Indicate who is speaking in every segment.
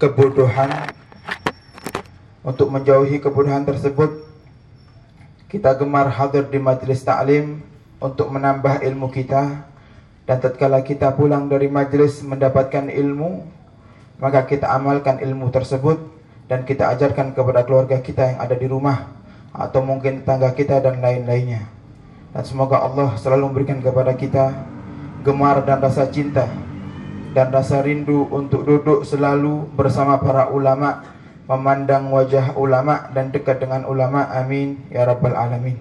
Speaker 1: kebodohan. Untuk menjauhi kebodohan tersebut kita gemar hadir di majlis taklim untuk menambah ilmu kita. Dan tatkala kita pulang dari majlis mendapatkan ilmu maka kita amalkan ilmu tersebut dan kita ajarkan kepada keluarga kita yang ada di rumah atau mungkin tetangga kita dan lain-lainnya. Dan semoga Allah selalu memberikan kepada kita gemar dan rasa cinta dan rasa rindu untuk duduk selalu bersama para ulama memandang wajah ulama dan dekat dengan ulama. Amin ya rabbal alamin.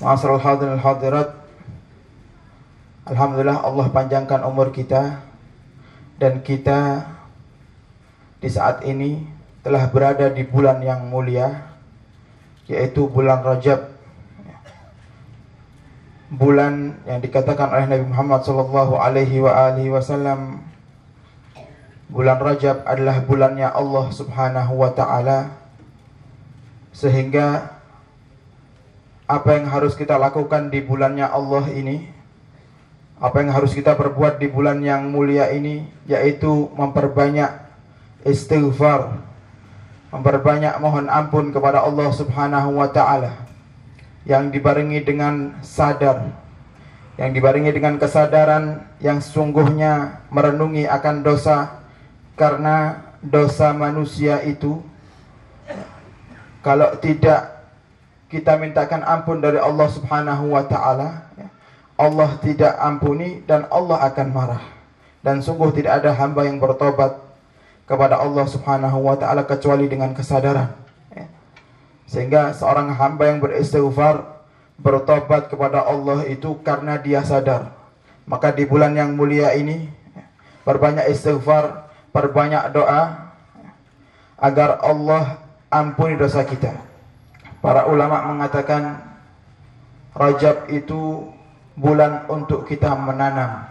Speaker 1: Ma'asral hadirin hadirat. Alhamdulillah Allah panjangkan umur kita dan kita di saat ini telah berada di bulan yang mulia yaitu bulan Rajab bulan yang dikatakan oleh Nabi Muhammad sallallahu alaihi wa alihi wasallam Bulan Rajab adalah bulannya Allah Subhanahu wa taala. Sehingga apa yang harus kita lakukan di bulannya Allah ini apa yang harus kita perbuat di bulan yang mulia ini yaitu memperbanyak istighfar memperbanyak mohon ampun kepada Allah Subhanahu wa taala yang dibarengi dengan sadar yang dibarengi dengan kesadaran yang sungguhnya merenungi akan dosa karena dosa manusia itu kalau tidak kita mintakan ampun dari Allah Subhanahu wa taala ya, Allah tidak ampuni dan Allah akan marah dan sungguh tidak ada hamba yang bertobat kepada Allah Subhanahu wa taala kecuali dengan kesadaran. Sehingga seorang hamba yang beristighfar bertobat kepada Allah itu karena dia sadar maka di bulan yang mulia ini ya, berbanyak istighfar perbanyak doa agar Allah ampuni dosa kita. Para ulama mengatakan Rajab itu bulan untuk kita menanam.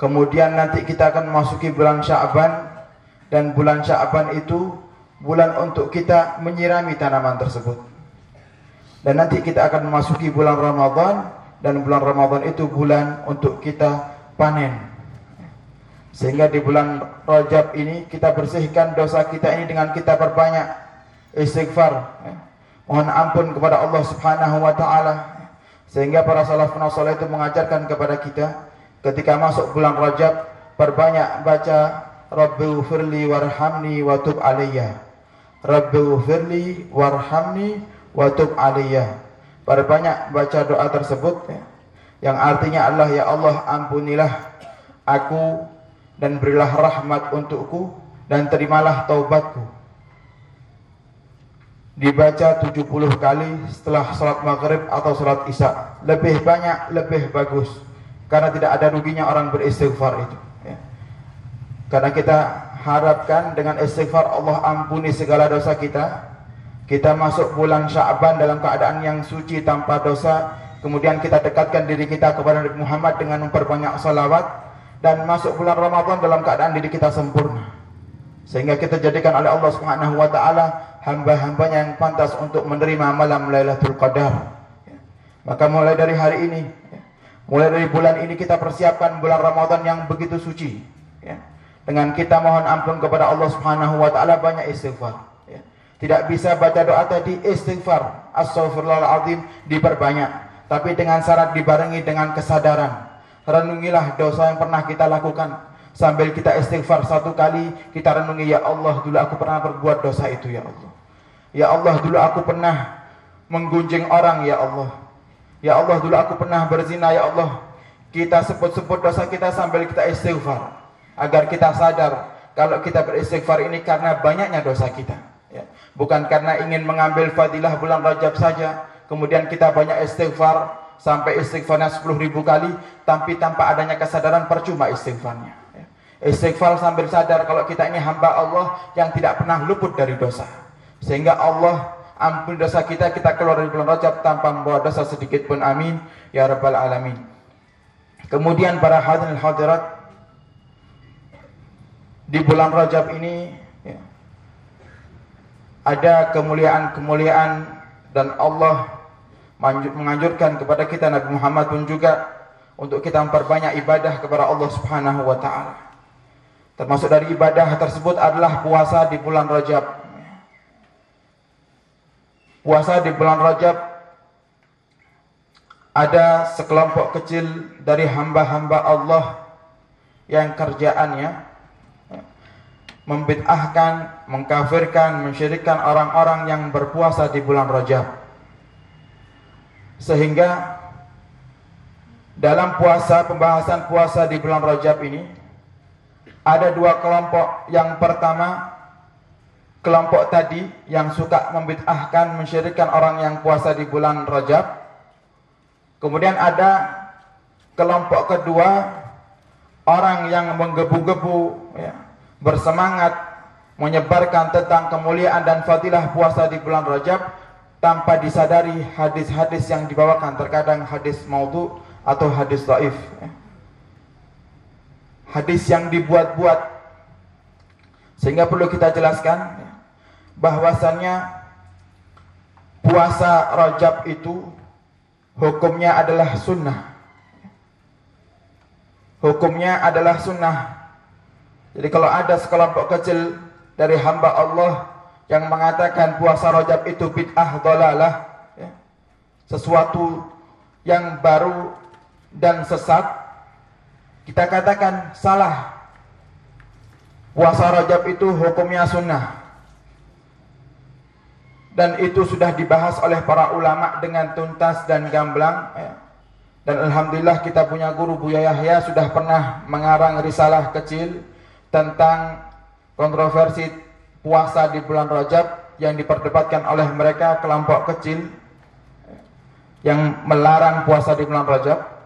Speaker 1: Kemudian nanti kita akan memasuki bulan Sya'ban dan bulan Sya'ban itu bulan untuk kita menyirami tanaman tersebut. Dan nanti kita akan memasuki bulan Ramadan dan bulan Ramadan itu bulan untuk kita panen. Sehingga di bulan Rajab ini kita bersihkan dosa kita ini dengan kita berbanyak istighfar. Ya. Mohon ampun kepada Allah Subhanahu wa taala. Sehingga para salafun saleh itu mengajarkan kepada kita ketika masuk bulan Rajab perbanyak baca Rabbi firli warhamni wa tub. Rabbi firli warhamni wa tub alayya. Perbanyak baca doa tersebut ya. Yang artinya Allah ya Allah ampunilah aku dan berilah rahmat untukku dan terimalah taubatku. Dibaca 70 kali setelah salat maghrib atau salat isya. Lebih banyak, lebih bagus. Karena tidak ada ruginya orang beristighfar itu. Ya. Karena kita harapkan dengan istighfar Allah ampuni segala dosa kita. Kita masuk bulan Sya'ban dalam keadaan yang suci tanpa dosa. Kemudian kita dekatkan diri kita kepada Nabi Muhammad dengan memperbanyak salawat dan masuk bulan Ramadan dalam keadaan diri kita sempurna. Sehingga kita jadikan oleh Allah Subhanahu wa taala hamba-hambanya yang pantas untuk menerima malam Lailatul Qadar. Maka mulai dari hari ini, mulai dari bulan ini kita persiapkan bulan Ramadan yang begitu suci. Dengan kita mohon ampun kepada Allah Subhanahu wa taala banyak istighfar. Tidak bisa baca doa tadi istighfar, astaghfirullahaladzim diperbanyak. Tapi dengan syarat dibarengi dengan kesadaran. Renungilah dosa yang pernah kita lakukan. Sambil kita istighfar satu kali kita renungi ya Allah dulu aku pernah berbuat dosa itu ya Allah. Ya Allah dulu aku pernah menggunjing orang ya Allah. Ya Allah dulu aku pernah berzina ya Allah. Kita sebut-sebut dosa kita sambil kita istighfar agar kita sadar kalau kita beristighfar ini karena banyaknya dosa kita ya. bukan karena ingin mengambil fadilah bulan Rajab saja kemudian kita banyak istighfar sampai istighfarnya 10 ribu kali tapi tanpa adanya kesadaran percuma istighfarnya ya. istighfar sambil sadar kalau kita ini hamba Allah yang tidak pernah luput dari dosa sehingga Allah ampun dosa kita kita keluar dari bulan Rajab tanpa membawa dosa sedikit pun amin ya rabbal alamin kemudian para hadirin hadirat di bulan Rajab ini ya, ada kemuliaan-kemuliaan dan Allah menganjurkan kepada kita Nabi Muhammad pun juga untuk kita memperbanyak ibadah kepada Allah Subhanahu wa taala. Termasuk dari ibadah tersebut adalah puasa di bulan Rajab. Puasa di bulan Rajab ada sekelompok kecil dari hamba-hamba Allah yang kerjaannya membid'ahkan, mengkafirkan, mensyirikkan orang-orang yang berpuasa di bulan Rajab. Sehingga dalam puasa, pembahasan puasa di bulan Rajab ini ada dua kelompok. Yang pertama, kelompok tadi yang suka membid'ahkan, mensyirikkan orang yang puasa di bulan Rajab. Kemudian ada kelompok kedua, orang yang menggebu-gebu, ya, bersemangat menyebarkan tentang kemuliaan dan fadilah puasa di bulan Rajab tanpa disadari hadis-hadis yang dibawakan terkadang hadis maudhu atau hadis dhaif ya. hadis yang dibuat-buat. Sehingga perlu kita jelaskan ya, bahwasannya puasa Rajab itu hukumnya adalah sunnah. Hukumnya adalah sunnah jadi kalau ada sekelompok kecil dari hamba Allah yang mengatakan puasa Rajab itu bid'ah dolalah ya, sesuatu yang baru dan sesat kita katakan salah. Puasa Rajab itu hukumnya sunnah. Dan itu sudah dibahas oleh para ulama dengan tuntas dan gamblang ya. dan Alhamdulillah kita punya guru Buya Yahya sudah pernah mengarang risalah kecil tentang kontroversi puasa di bulan Rajab yang diperdebatkan oleh mereka kelompok kecil yang melarang puasa di bulan Rajab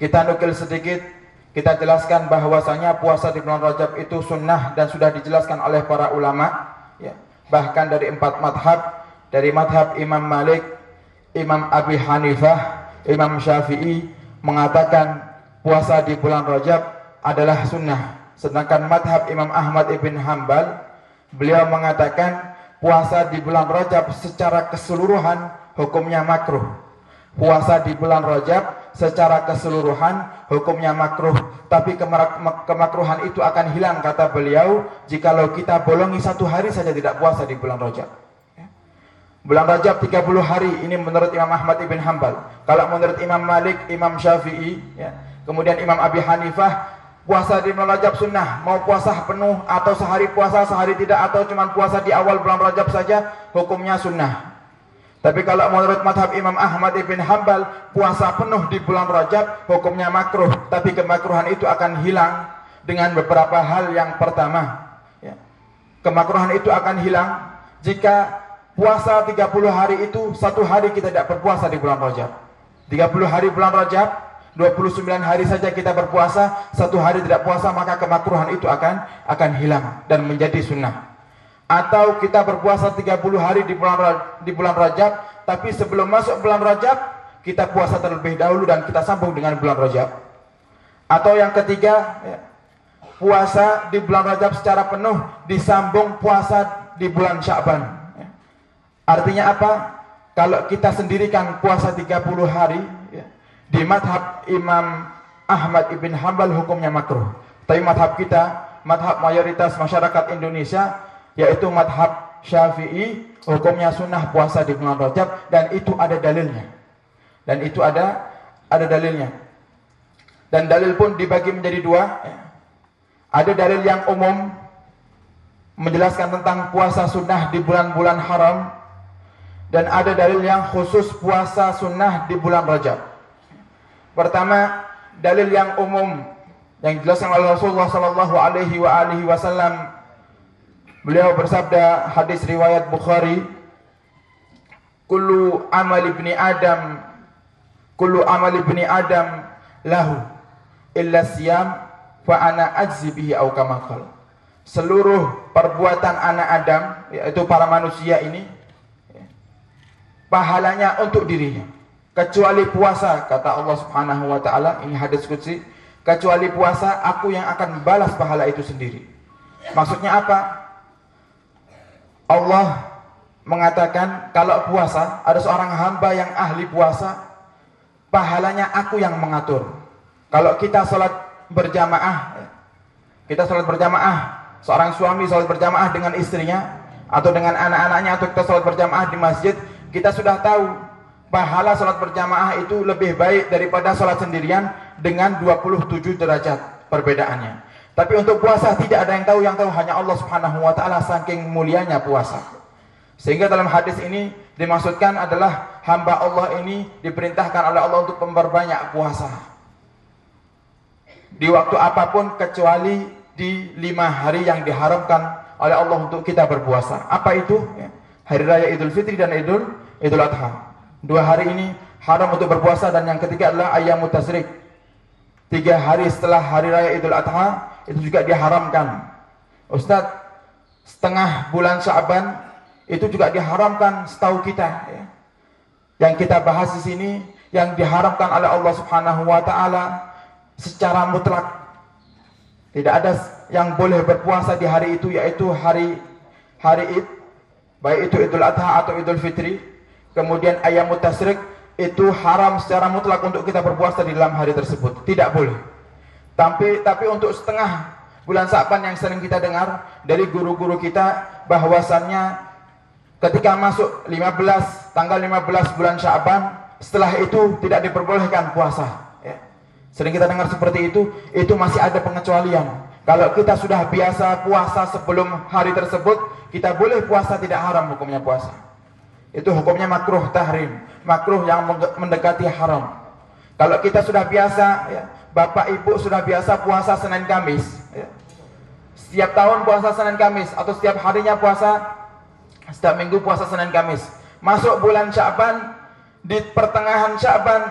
Speaker 1: kita nukil sedikit, kita jelaskan bahwasanya puasa di bulan Rajab itu sunnah dan sudah dijelaskan oleh para ulama, ya. bahkan dari empat madhab, dari madhab Imam Malik, Imam Abi Hanifah, Imam Syafi'i mengatakan puasa di bulan Rajab adalah sunnah. Sedangkan madhab Imam Ahmad ibn Hambal, beliau mengatakan puasa di bulan Rajab secara keseluruhan hukumnya makruh. Puasa di bulan Rajab secara keseluruhan hukumnya makruh tapi kemakruhan itu akan hilang kata beliau jikalau kita bolongi satu hari saja tidak puasa di bulan Rajab ya. bulan Rajab 30 hari ini menurut Imam Ahmad ibn Hambal kalau menurut Imam Malik, Imam Syafi'i ya. kemudian Imam Abi Hanifah puasa di bulan Rajab sunnah mau puasa penuh atau sehari puasa sehari tidak atau cuma puasa di awal bulan Rajab saja hukumnya sunnah tapi kalau menurut madhab Imam Ahmad ibn Hambal, puasa penuh di bulan Rajab hukumnya makruh. Tapi kemakruhan itu akan hilang dengan beberapa hal yang pertama. Ya. Kemakruhan itu akan hilang jika puasa 30 hari itu satu hari kita tidak berpuasa di bulan Rajab. 30 hari bulan Rajab, 29 hari saja kita berpuasa, satu hari tidak puasa maka kemakruhan itu akan akan hilang dan menjadi sunnah. Atau kita berpuasa 30 hari di bulan di bulan Rajab tapi sebelum masuk bulan Rajab kita puasa terlebih dahulu dan kita sambung dengan bulan Rajab. Atau yang ketiga ya, puasa di bulan Rajab secara penuh disambung puasa di bulan Sya'ban ya. artinya apa? Kalau kita sendirikan puasa 30 hari di madhab Imam Ahmad ibn Hambal hukumnya makruh. Tapi madhab kita madhab mayoritas masyarakat Indonesia yaitu madhab syafi'i hukumnya sunnah puasa di bulan Rajab dan itu ada dalilnya. Dan itu ada ada dalilnya. Dan dalil pun dibagi menjadi dua ada dalil yang umum menjelaskan tentang puasa sunnah di bulan-bulan haram dan ada dalil yang khusus puasa sunnah di bulan Rajab pertama dalil yang umum yang dijelaskan oleh Rasulullah sallallahu alaihi wa alihi wasallam. Beliau bersabda hadis riwayat Bukhari Kullu amal ibni Adam Kullu amal ibni Adam lahu illa siyam fa ana ajzi bihi au kama Seluruh perbuatan anak Adam yaitu para manusia ini pahalanya untuk dirinya kecuali puasa kata Allah Subhanahu wa taala ini hadis qudsi kecuali puasa aku yang akan balas pahala itu sendiri. Maksudnya apa? Allah mengatakan kalau puasa ada seorang hamba yang ahli puasa pahalanya aku yang mengatur. Kalau kita sholat berjamaah kita sholat berjamaah, seorang suami sholat berjamaah dengan istrinya atau dengan anak-anaknya atau kita sholat berjamaah di masjid, kita sudah tahu pahala sholat berjamaah itu lebih baik daripada sholat sendirian dengan 27 derajat perbedaannya. Tapi untuk puasa tidak ada yang tahu, yang tahu hanya Allah Subhanahu wa taala saking mulianya puasa. Sehingga dalam hadis ini dimaksudkan adalah hamba Allah ini diperintahkan oleh Allah untuk memperbanyak puasa. Di waktu apa pun kecuali di lima hari yang diharamkan oleh Allah untuk kita berpuasa. Apa itu? Ya. Hari Raya Idul Fitri dan Idul Idul Adha. Dua hari ini haram untuk berpuasa dan yang ketiga adalah ayam mutasrik. Tiga hari setelah Hari Raya Idul Adha itu juga diharamkan. Ustadz, setengah bulan Syaban itu juga diharamkan setahu kita. Ya. Yang kita bahas di sini yang diharamkan oleh Allah Subhanahu Wa Taala secara mutlak tidak ada yang boleh berpuasa di hari itu yaitu hari hari Id, baik itu Idul Adha atau Idul Fitri. Kemudian ayam mutasrik itu haram secara mutlak untuk kita berpuasa di dalam hari tersebut. Tidak boleh. Tapi tapi untuk setengah bulan Sa'ban yang sering kita dengar dari guru-guru kita bahwasannya ketika masuk 15 tanggal 15 bulan Syaban setelah itu tidak diperbolehkan puasa. Sering kita dengar seperti itu, itu masih ada pengecualian. Kalau kita sudah biasa puasa sebelum hari tersebut, kita boleh puasa tidak haram hukumnya puasa. Itu hukumnya makruh tahrim, makruh yang mendekati haram. Kalau kita sudah biasa, ya, bapak ibu sudah biasa puasa Senin Kamis, ya. setiap tahun puasa Senin Kamis atau setiap harinya puasa, setiap minggu puasa Senin Kamis. Masuk bulan Syaban, di pertengahan Syaban,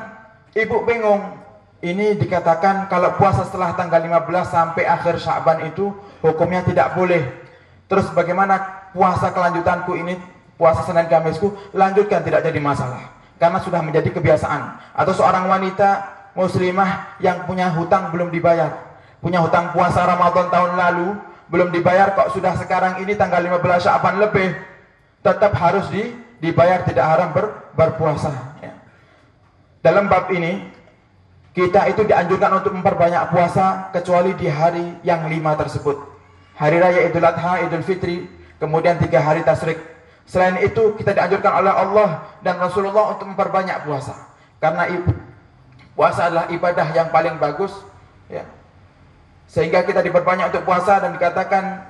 Speaker 1: ibu bingung, ini dikatakan kalau puasa setelah tanggal 15 sampai akhir Sya'ban itu hukumnya tidak boleh. Terus bagaimana puasa kelanjutanku ini, puasa Senin Kamisku, lanjutkan tidak jadi masalah. Karena sudah menjadi kebiasaan. Atau seorang wanita muslimah yang punya hutang belum dibayar. Punya hutang puasa Ramadan tahun lalu, belum dibayar kok sudah sekarang ini tanggal 15 Sya'ban lebih. Tetap harus di, dibayar tidak haram ber, berpuasa. Ya. Dalam bab ini kita itu dianjurkan untuk memperbanyak puasa kecuali di hari yang lima tersebut. Hari Raya Idul Adha, Idul Fitri, kemudian tiga hari tasrik. Selain itu kita dianjurkan oleh Allah dan Rasulullah untuk memperbanyak puasa. Karena puasa adalah ibadah yang paling bagus. Ya. Sehingga kita diperbanyak untuk puasa dan dikatakan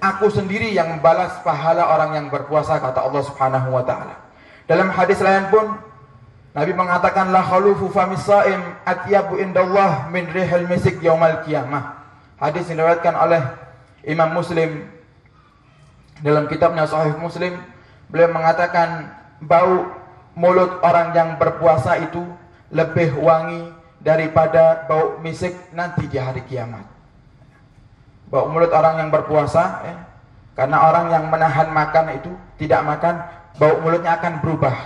Speaker 1: aku sendiri yang membalas pahala orang yang berpuasa kata Allah Subhanahu wa taala. Dalam hadis lain pun Nabi mengatakan la khalufu famis saim atyabu indallah min rihil misik yaumal qiyamah. Hadis diriwayatkan oleh Imam Muslim dalam kitabnya Sahih Muslim, beliau mengatakan bau mulut orang yang berpuasa itu lebih wangi daripada bau misik nanti di hari kiamat. Bau mulut orang yang berpuasa ya, karena orang yang menahan makan itu tidak makan, bau mulutnya akan berubah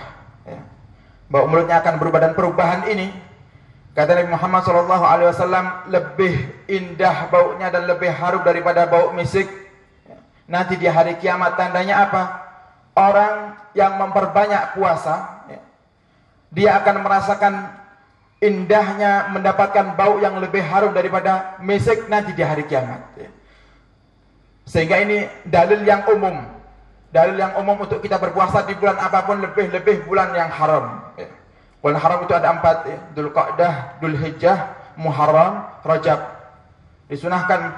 Speaker 1: Bau mulutnya akan berubah dan perubahan ini kata Nabi Muhammad SAW lebih indah baunya dan lebih harum daripada bau misik. Nanti di hari kiamat tandanya apa? Orang yang memperbanyak puasa, ya, dia akan merasakan indahnya mendapatkan bau yang lebih harum daripada misik nanti di hari kiamat. Ya. Sehingga ini dalil yang umum Dalil yang umum untuk kita berpuasa di bulan apa pun lebih-lebih bulan yang haram. Ya. Bulan haram itu ada empat, ya. Dul Qa'dah, Dul Hijjah, Muharram, Rajab. Disunahkan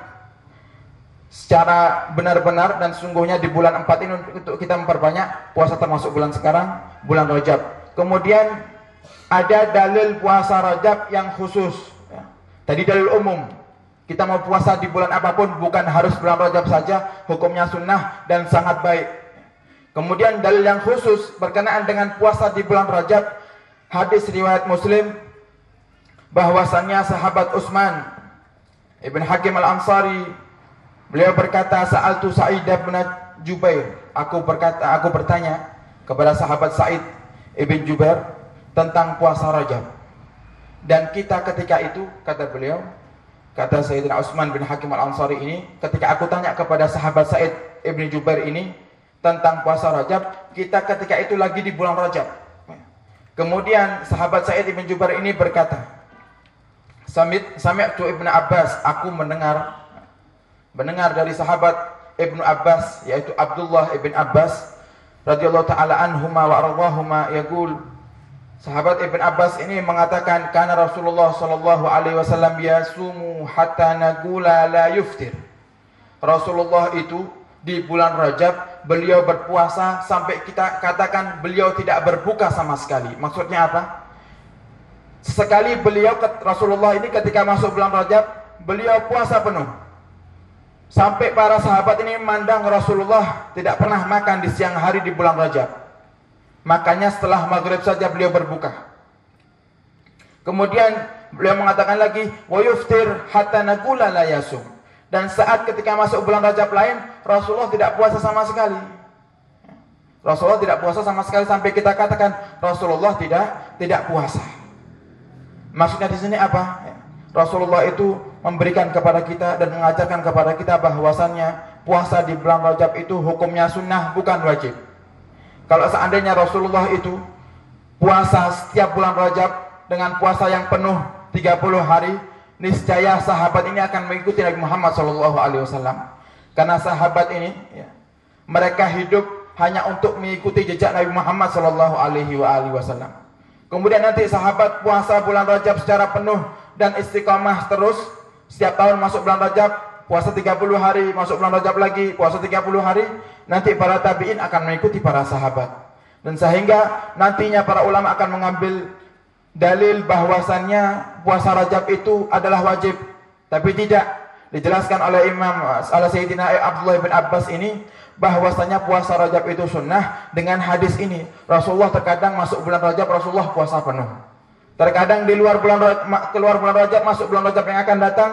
Speaker 1: secara benar-benar dan sungguhnya di bulan empat ini untuk kita memperbanyak puasa termasuk bulan sekarang, bulan Rajab. Kemudian ada dalil puasa Rajab yang khusus. Ya. Tadi dalil umum, kita mau puasa di bulan apa pun bukan harus bulan Rajab saja, hukumnya sunnah dan sangat baik. Kemudian dalil yang khusus berkenaan dengan puasa di bulan Rajab, hadis riwayat Muslim bahwasannya sahabat Utsman Ibn Hakim Al-Ansari beliau berkata sa'altu Sa'id bin Jubair, aku berkata aku bertanya kepada sahabat Sa'id Ibn Jubair tentang puasa Rajab. Dan kita ketika itu kata beliau, kata Sayyidina Utsman bin Hakim Al-Ansari ini, ketika aku tanya kepada sahabat Sa'id Ibn Jubair ini, tentang puasa Rajab, kita ketika itu lagi di bulan Rajab. Kemudian sahabat Sa'id bin Jubair ini berkata, Samit Sami'tu Ibnu Abbas, aku mendengar mendengar dari sahabat Ibnu Abbas yaitu Abdullah ibn Abbas radhiyallahu taala anhuma wa ardhahuma yaqul Sahabat Ibn Abbas ini mengatakan karena Rasulullah sallallahu alaihi wasallam yasumu hatta naqula la yuftir. Rasulullah itu di bulan Rajab beliau berpuasa sampai kita katakan beliau tidak berbuka sama sekali. Maksudnya apa? Sekali beliau Rasulullah ini ketika masuk bulan Rajab beliau puasa penuh. Sampai para sahabat ini memandang Rasulullah tidak pernah makan di siang hari di bulan Rajab. Makanya setelah maghrib saja beliau berbuka. Kemudian beliau mengatakan lagi, wa hatta naqula la yasum. Dan saat ketika masuk bulan Rajab lain, Rasulullah tidak puasa sama sekali. Rasulullah tidak puasa sama sekali sampai kita katakan Rasulullah tidak tidak puasa. Maksudnya di sini apa? Rasulullah itu memberikan kepada kita dan mengajarkan kepada kita bahwasannya puasa di bulan Rajab itu hukumnya sunnah bukan wajib. Kalau seandainya Rasulullah itu puasa setiap bulan Rajab dengan puasa yang penuh 30 hari, niscaya sahabat ini akan mengikuti Nabi Muhammad SAW. Karena sahabat ini, ya, mereka hidup hanya untuk mengikuti jejak Nabi Muhammad SAW. Kemudian nanti sahabat puasa bulan Rajab secara penuh dan istiqamah terus. Setiap tahun masuk bulan Rajab, puasa 30 hari, masuk bulan Rajab lagi, puasa 30 hari, nanti para tabi'in akan mengikuti para sahabat. Dan sehingga nantinya para ulama akan mengambil dalil bahwasannya puasa Rajab itu adalah wajib. Tapi tidak dijelaskan oleh Imam ala Sayyidina Abdullah bin Abbas ini bahwasanya puasa Rajab itu sunnah dengan hadis ini. Rasulullah terkadang masuk bulan Rajab Rasulullah puasa penuh. Terkadang di luar bulan keluar bulan Rajab masuk bulan Rajab yang akan datang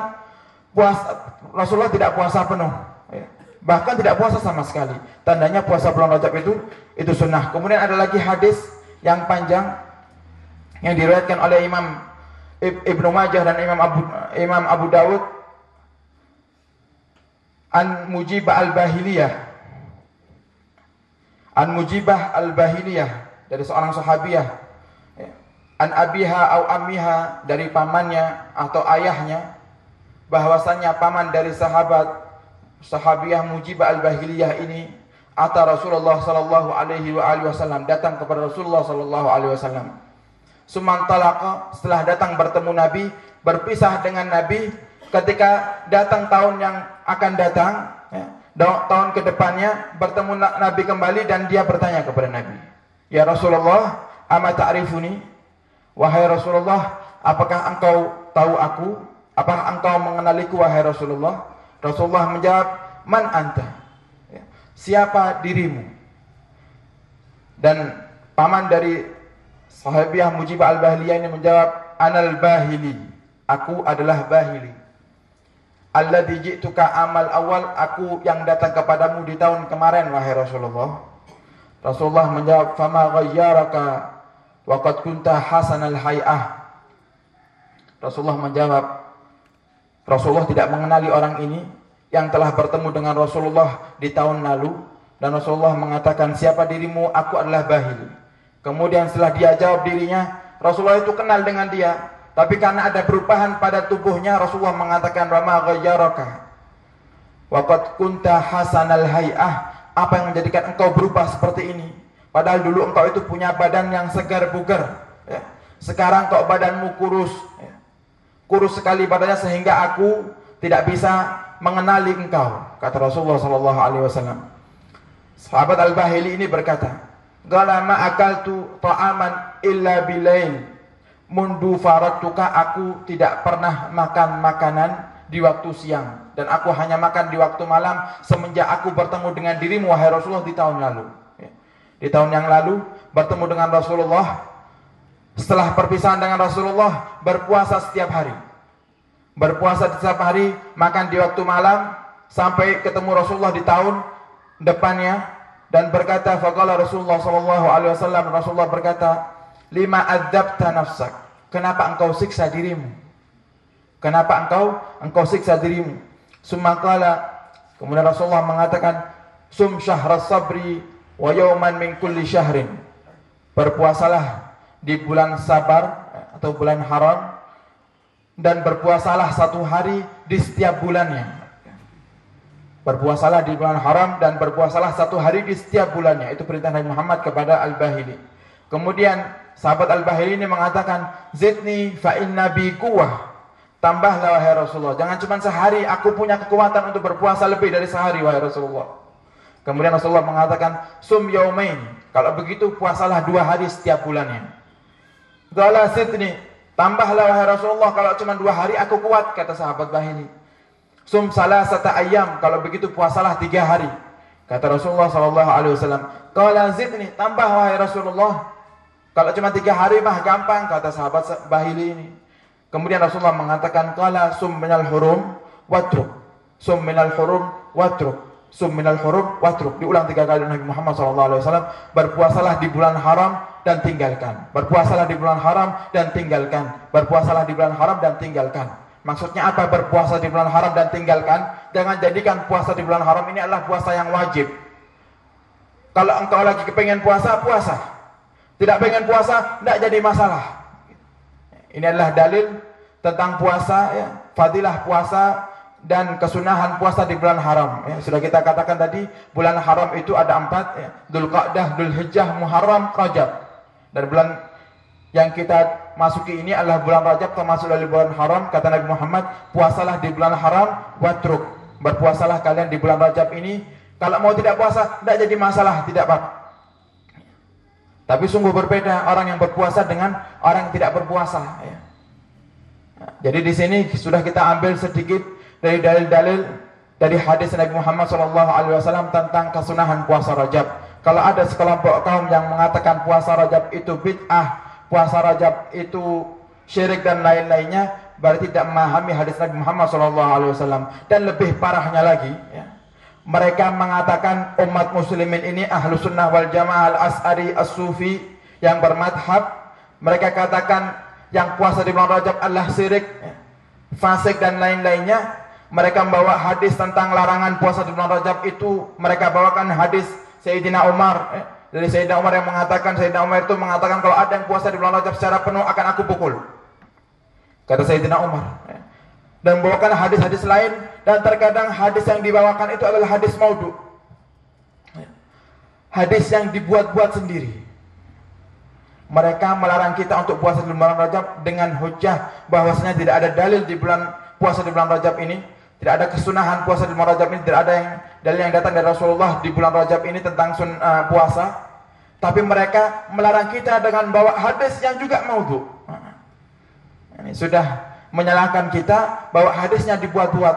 Speaker 1: puasa Rasulullah tidak puasa penuh. Ya. Bahkan tidak puasa sama sekali. Tandanya puasa bulan Rajab itu itu sunnah. Kemudian ada lagi hadis yang panjang yang diriwayatkan oleh Imam Ibnu Majah dan Imam Abu Imam Abu Dawud an Mujibah al-Bahiliyah an Mujibah al-Bahiliyah dari seorang sahabiah. An abiha au amiha dari pamannya atau ayahnya bahwasannya paman dari sahabat sahabiah Mujibah al-Bahiliyah ini atau Rasulullah sallallahu alaihi wa alihi wasallam datang kepada Rasulullah sallallahu alaihi wasallam. Sumantalaka setelah datang bertemu Nabi, berpisah dengan Nabi ketika datang tahun yang akan datang, ya, tahun ke depannya bertemu Nabi kembali dan dia bertanya kepada Nabi, "Ya Rasulullah, ama ta'rifuni?" Wahai Rasulullah, apakah engkau tahu aku? Apakah engkau mengenaliku wahai Rasulullah? Rasulullah menjawab, Man anta? Ya. Siapa dirimu? Dan paman dari sahabiah Mujibah al-Bahiliyah ini menjawab, Anal Bahili. Aku adalah Bahili. Alladhi ji'tuka amal awal, aku yang datang kepadamu di tahun kemarin wahai Rasulullah. Rasulullah menjawab, Fama ghayyaraka waqad kunta hasanal hay'ah. Rasulullah menjawab, Rasulullah tidak mengenali orang ini yang telah bertemu dengan Rasulullah di tahun lalu dan Rasulullah mengatakan siapa dirimu aku adalah Bahil. Kemudian setelah dia jawab dirinya Rasulullah itu kenal dengan dia tapi karena ada perubahan pada tubuhnya Rasulullah mengatakan rama ghayyaraka waqad kunta hasanal hay'ah apa yang menjadikan engkau berubah seperti ini padahal dulu engkau itu punya badan yang segar bugar ya. sekarang kau badanmu kurus ya kurus sekali badannya sehingga aku tidak bisa mengenali engkau kata Rasulullah sallallahu alaihi wasallam sahabat al-bahili ini berkata galama akaltu ta'aman illa bilail mundu faratuka aku tidak pernah makan makanan di waktu siang dan aku hanya makan di waktu malam semenjak aku bertemu dengan dirimu wahai Rasulullah di tahun lalu. Di tahun yang lalu bertemu dengan Rasulullah. Setelah perpisahan dengan Rasulullah berpuasa setiap hari. Berpuasa setiap hari, makan di waktu malam sampai ketemu Rasulullah di tahun depannya. Dan berkata faqala Rasulullah sallallahu alaihi wasallam Rasulullah berkata lima adzabta nafsak? Kenapa engkau siksa dirimu? Kenapa engkau engkau siksa dirimu? Summa kemudian Rasulullah mengatakan sum syahras sabri wa yawman min kulli syahrin berpuasalah di bulan sabar atau bulan haram dan berpuasalah satu hari di setiap bulannya. Berpuasalah di bulan haram dan berpuasalah satu hari di setiap bulannya. Itu perintah Nabi Muhammad kepada Al-Bahili. Kemudian sahabat Al-Bahili ini mengatakan, Zidni fa inna bi kuwah. Tambahlah wahai Rasulullah. Jangan cuma sehari, aku punya kekuatan untuk berpuasa lebih dari sehari wahai Rasulullah. Kemudian Rasulullah mengatakan, Sum yaumain. Kalau begitu puasalah dua hari setiap bulannya. Qala Zidni. Tambahlah wahai Rasulullah, kalau cuma dua hari aku kuat, kata sahabat Bahili. Sum salah satu ayam. Kalau begitu puasalah tiga hari. Kata Rasulullah Sallallahu Alaihi Wasallam. Kalau zidni tambah wahai Rasulullah. Kalau cuma tiga hari mah gampang kata sahabat Bahili ini. Kemudian Rasulullah mengatakan kala sum minal hurum watruk. Sum minal hurum watruk. Sum minal hurum watruk. Diulang tiga kali Nabi Muhammad Wasallam. Berpuasalah di bulan haram dan tinggalkan. Berpuasalah di bulan haram dan tinggalkan. Berpuasalah di bulan haram dan tinggalkan. Maksudnya apa berpuasa di bulan haram dan tinggalkan? Jangan jadikan puasa di bulan haram ini adalah puasa yang wajib. Kalau engkau lagi kepengen puasa, puasa. Tidak pengen puasa, tidak jadi masalah. Ini adalah dalil tentang puasa, ya, fadilah puasa dan kesunahan puasa di bulan haram. Ya, sudah kita katakan tadi, bulan haram itu ada empat, ya, Dhul Qa'dah, Dhul Hijjah, Muharram, Rajab. Dan bulan yang kita masuki ini adalah bulan Rajab termasuk dari bulan haram kata Nabi Muhammad puasalah di bulan haram watruk berpuasalah kalian di bulan Rajab ini kalau mau tidak puasa tidak jadi masalah tidak apa tapi sungguh berbeda orang yang berpuasa dengan orang yang tidak berpuasa ya. jadi di sini sudah kita ambil sedikit dari dalil-dalil dari hadis Nabi Muhammad SAW tentang kesunahan puasa Rajab. Kalau ada sekelompok kaum yang mengatakan puasa Rajab itu bid'ah puasa Rajab itu syirik dan lain-lainnya berarti tidak memahami hadis Nabi Muhammad SAW dan lebih parahnya lagi ya, mereka mengatakan umat muslimin ini ahlu sunnah wal jamaah al as'ari as sufi yang bermadhab mereka katakan yang puasa di bulan Rajab adalah syirik ya, fasik dan lain-lainnya mereka membawa hadis tentang larangan puasa di bulan Rajab itu mereka bawakan hadis Sayyidina Umar ya, dari Sayyidina Umar yang mengatakan Sayyidina Umar itu mengatakan kalau ada yang puasa di bulan Rajab secara penuh akan aku pukul. Kata Sayyidina Umar. Ya. Dan membawakan hadis-hadis lain dan terkadang hadis yang dibawakan itu adalah hadis maudhu. Ya. Hadis yang dibuat-buat sendiri. Mereka melarang kita untuk puasa di bulan Rajab dengan hujah bahwasanya tidak ada dalil di bulan puasa di bulan Rajab ini tidak ada kesunahan puasa di bulan Rajab ini, tidak ada yang dalil yang datang dari Rasulullah di bulan Rajab ini tentang sun, uh, puasa. Tapi mereka melarang kita dengan bawa hadis yang juga maudhu. Ini sudah menyalahkan kita bahwa hadisnya dibuat-buat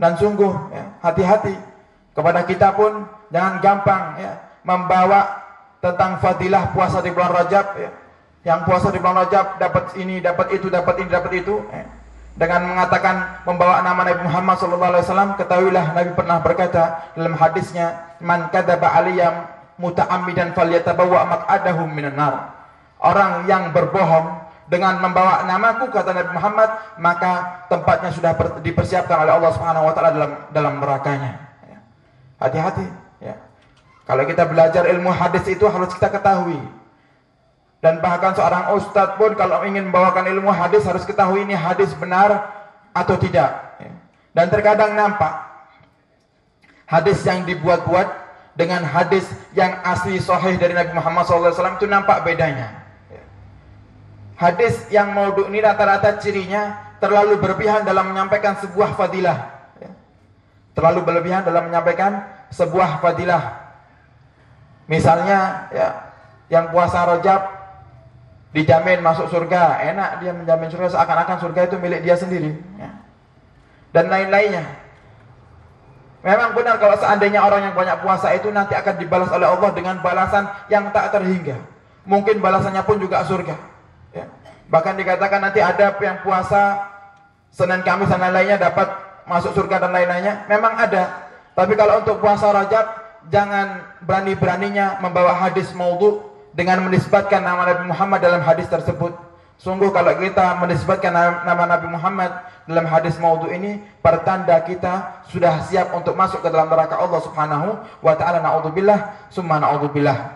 Speaker 1: dan sungguh ya, hati-hati ya, kepada kita pun jangan gampang ya, membawa tentang fadilah puasa di bulan Rajab ya. Yang puasa di bulan Rajab dapat ini, dapat itu, dapat ini, dapat itu. Ya dengan mengatakan membawa nama Nabi Muhammad sallallahu alaihi wasallam ketahuilah Nabi pernah berkata dalam hadisnya man kadzaba aliyam muta'ammidan falyatabawwa maq'adahu minan nar. Orang yang berbohong dengan membawa namaku kata Nabi Muhammad maka tempatnya sudah dipersiapkan oleh Allah Subhanahu wa taala dalam dalam nerakanya. Ya. hati-hati ya. Kalau kita belajar ilmu hadis itu harus kita ketahui dan bahkan seorang ustadz pun kalau ingin membawakan ilmu hadis harus ketahui ini hadis benar atau tidak. Dan terkadang nampak hadis yang dibuat-buat dengan hadis yang asli sahih dari Nabi Muhammad SAW itu nampak bedanya. Ya. Hadis yang mau ini rata-rata cirinya terlalu berlebihan dalam menyampaikan sebuah fadilah. Terlalu berlebihan dalam menyampaikan sebuah fadilah. Misalnya ya, yang puasa rojab dijamin masuk surga, enak dia menjamin surga seakan-akan surga itu milik dia sendiri. Ya. Dan lain-lainnya. Memang benar kalau seandainya orang yang banyak puasa itu nanti akan dibalas oleh Allah dengan balasan yang tak terhingga. Mungkin balasannya pun juga surga. Ya. Bahkan dikatakan nanti ada yang puasa Senin Kamis dan lain-lainnya dapat masuk surga dan lain-lainnya. Memang ada. Tapi kalau untuk puasa Rajab jangan berani-beraninya membawa hadis maudhu dengan menisbatkan nama Nabi Muhammad dalam hadis tersebut. Sungguh kalau kita menisbatkan nama Nabi Muhammad dalam hadis maudhu ini pertanda kita sudah siap untuk masuk ke dalam neraka Allah Subhanahu wa taala naudzubillah summa naudzubillah.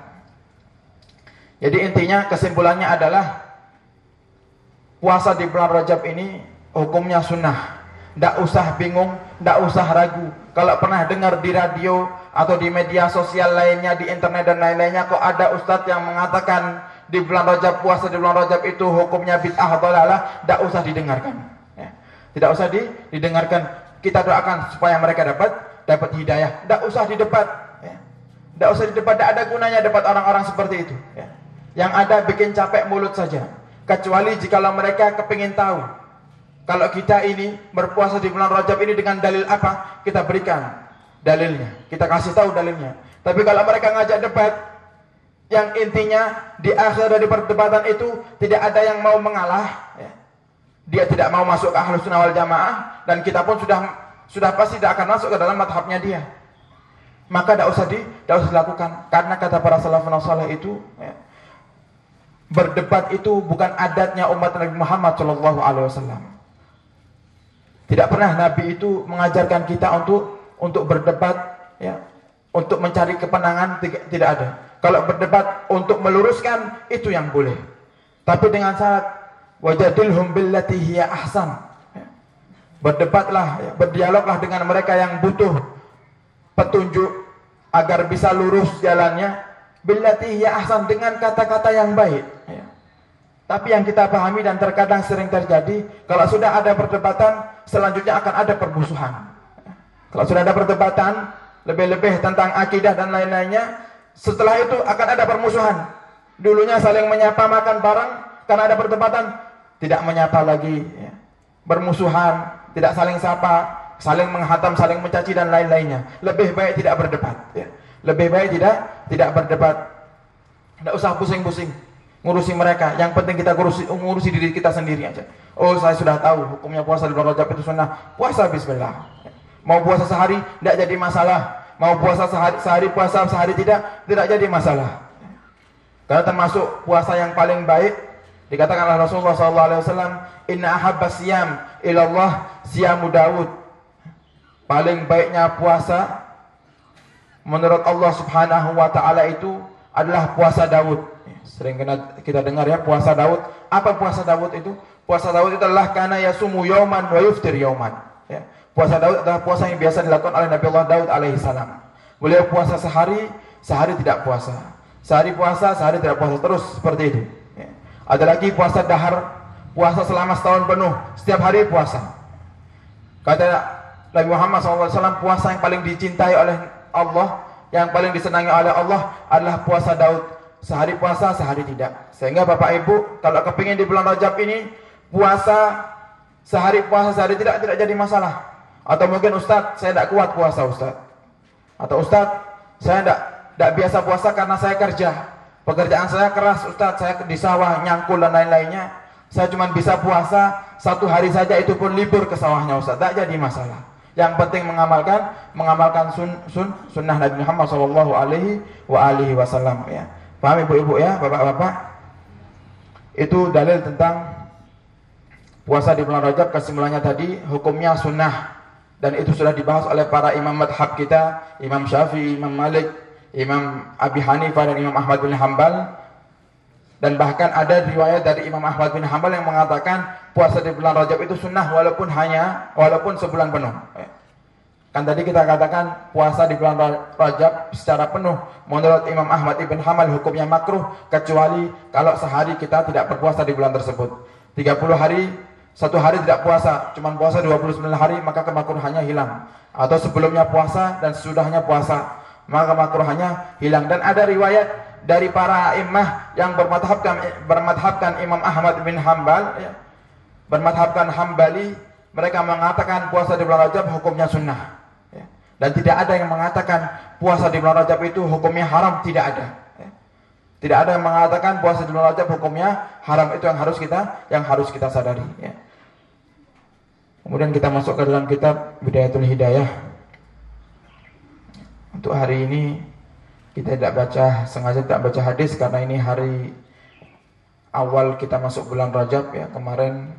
Speaker 1: Jadi intinya kesimpulannya adalah puasa di bulan Rajab ini hukumnya sunnah. Tidak usah bingung tidak usah ragu. Kalau pernah dengar di radio atau di media sosial lainnya, di internet dan lain-lainnya, kok ada ustadz yang mengatakan di bulan Rajab puasa di bulan Rajab itu hukumnya bid'ah dalalah, tidak usah didengarkan. Ya. Tidak usah di, didengarkan. Kita doakan supaya mereka dapat dapat hidayah. Tidak usah di debat. Ya. Tidak usah di debat. Tidak ada gunanya debat orang-orang seperti itu. Ya. Yang ada bikin capek mulut saja. Kecuali jikalau mereka kepingin tahu. Kalau kita ini berpuasa di bulan Rajab ini dengan dalil apa? Kita berikan dalilnya. Kita kasih tahu dalilnya. Tapi kalau mereka ngajak debat, yang intinya di akhir dari perdebatan itu tidak ada yang mau mengalah ya. dia tidak mau masuk ke ahlus sunnah wal jamaah dan kita pun sudah sudah pasti tidak akan masuk ke dalam madhabnya dia maka tidak usah di tidak usah dilakukan karena kata para salafun salih itu ya, berdebat itu bukan adatnya umat Nabi Muhammad Shallallahu Alaihi Wasallam tidak pernah Nabi itu mengajarkan kita untuk untuk berdebat ya untuk mencari kepenangan tidak ada kalau berdebat untuk meluruskan itu yang boleh. Tapi dengan syarat wajadilhum billati hiya ahsan. Berdebatlah, ya, berdialoglah dengan mereka yang butuh petunjuk agar bisa lurus jalannya billati hiya ahsan dengan kata-kata yang baik. Ya. Tapi yang kita pahami dan terkadang sering terjadi, kalau sudah ada perdebatan, selanjutnya akan ada permusuhan. Kalau sudah ada perdebatan, lebih-lebih tentang akidah dan lain-lainnya, setelah itu akan ada permusuhan. Dulunya saling menyapa makan bareng karena ada perdebatan, tidak menyapa lagi. Ya. Bermusuhan, tidak saling sapa, saling menghatam, saling mencaci dan lain-lainnya. Lebih baik tidak berdebat. Ya. Lebih baik tidak tidak berdebat. Tidak usah pusing-pusing ngurusi mereka. Yang penting kita ngurusi, ngurusi diri kita sendiri aja. Oh saya sudah tahu hukumnya puasa di bulan Rajab itu sunnah. Puasa Bismillah. Mau puasa sehari tidak jadi masalah. Mau puasa sehari, sehari puasa sehari tidak tidak jadi masalah. Karena termasuk puasa yang paling baik dikatakan oleh Rasulullah SAW inna ahabba siyam ilallah siyamu Daud paling baiknya puasa menurut Allah Subhanahu wa taala itu adalah puasa Daud sering kita dengar ya puasa Daud apa puasa Daud itu? Puasa Daud itu adalah karena yasumu yauman wa yuftir yauman. Ya Puasa Daud adalah puasa yang biasa dilakukan oleh Nabi Allah Daud alaihissalam. Beliau puasa sehari, sehari tidak puasa. Sehari puasa, sehari tidak puasa terus seperti itu. Ya. Ada lagi puasa dahar, puasa selama setahun penuh, setiap hari puasa. Kata Nabi Muhammad SAW, puasa yang paling dicintai oleh Allah, yang paling disenangi oleh Allah adalah puasa Daud. Sehari puasa, sehari tidak. Sehingga Bapak Ibu, kalau kepingin di bulan Rajab ini, puasa sehari puasa, sehari tidak, tidak jadi masalah. Atau mungkin Ustadz, saya tidak kuat puasa Ustadz. Atau Ustadz, saya tidak tidak biasa puasa karena saya kerja. Pekerjaan saya keras Ustadz, saya di sawah, nyangkul dan lain-lainnya. Saya cuma bisa puasa satu hari saja itu pun libur ke sawahnya Ustadz. Tidak jadi masalah. Yang penting mengamalkan mengamalkan sun, sun, sunnah Nabi Muhammad Shallallahu Alaihi wa alihi Wasallam ya. Paham ibu-ibu ya, bapak-bapak? Itu dalil tentang puasa di bulan Rajab kesimpulannya tadi hukumnya sunnah dan itu sudah dibahas oleh para imam madhab kita, Imam Syafi'i, Imam Malik, Imam Abi Hanifah dan Imam Ahmad bin Hambal. Dan bahkan ada riwayat dari Imam Ahmad bin Hambal yang mengatakan puasa di bulan Rajab itu sunnah walaupun hanya walaupun sebulan penuh. Kan tadi kita katakan puasa di bulan Rajab secara penuh menurut Imam Ahmad bin Hambal hukumnya makruh kecuali kalau sehari kita tidak berpuasa di bulan tersebut. 30 hari satu hari tidak puasa, cuma puasa 29 hari, maka kemakruhannya hilang. Atau sebelumnya puasa dan sesudahnya puasa, maka kemakruhannya hilang. Dan ada riwayat dari para imam yang bermadhabkan, bermadhabkan Imam Ahmad bin Hambal, ya, bermadhabkan Hambali, mereka mengatakan puasa di bulan Rajab hukumnya sunnah. Ya. Dan tidak ada yang mengatakan puasa di bulan Rajab itu hukumnya haram, tidak ada. Tidak ada yang mengatakan puasa di bulan Rajab hukumnya haram itu yang harus kita yang harus kita sadari. Ya. Kemudian kita masuk ke dalam kitab Bidayatul Hidayah. Untuk hari ini kita tidak baca sengaja tidak baca hadis karena ini hari awal kita masuk bulan Rajab ya kemarin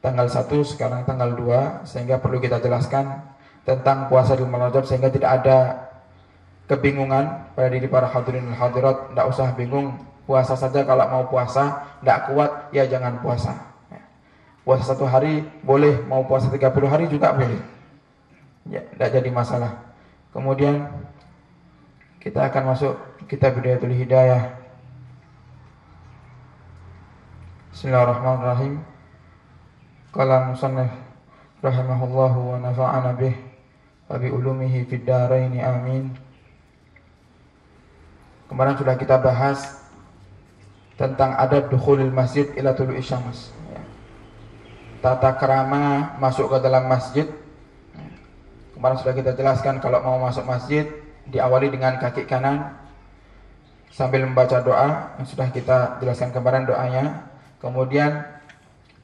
Speaker 1: tanggal 1 sekarang tanggal 2 sehingga perlu kita jelaskan tentang puasa di bulan Rajab sehingga tidak ada kebingungan pada diri para hadirin dan hadirat, tidak usah bingung, puasa saja kalau mau puasa, tidak kuat, ya jangan puasa. Ya. Puasa satu hari boleh, mau puasa 30 hari juga boleh. Ya, tidak jadi masalah. Kemudian kita akan masuk kitab Bidayatul Hidayah. Bismillahirrahmanirrahim. Qala musannif rahimahullahu wa nafa'ana bih wa bi ulumihi fid amin. Kemarin sudah kita bahas tentang adab dukhulil masjid ila tulu isyams. Ya. Tata kerama masuk ke dalam masjid. Kemarin sudah kita jelaskan kalau mau masuk masjid diawali dengan kaki kanan sambil membaca doa yang sudah kita jelaskan kemarin doanya. Kemudian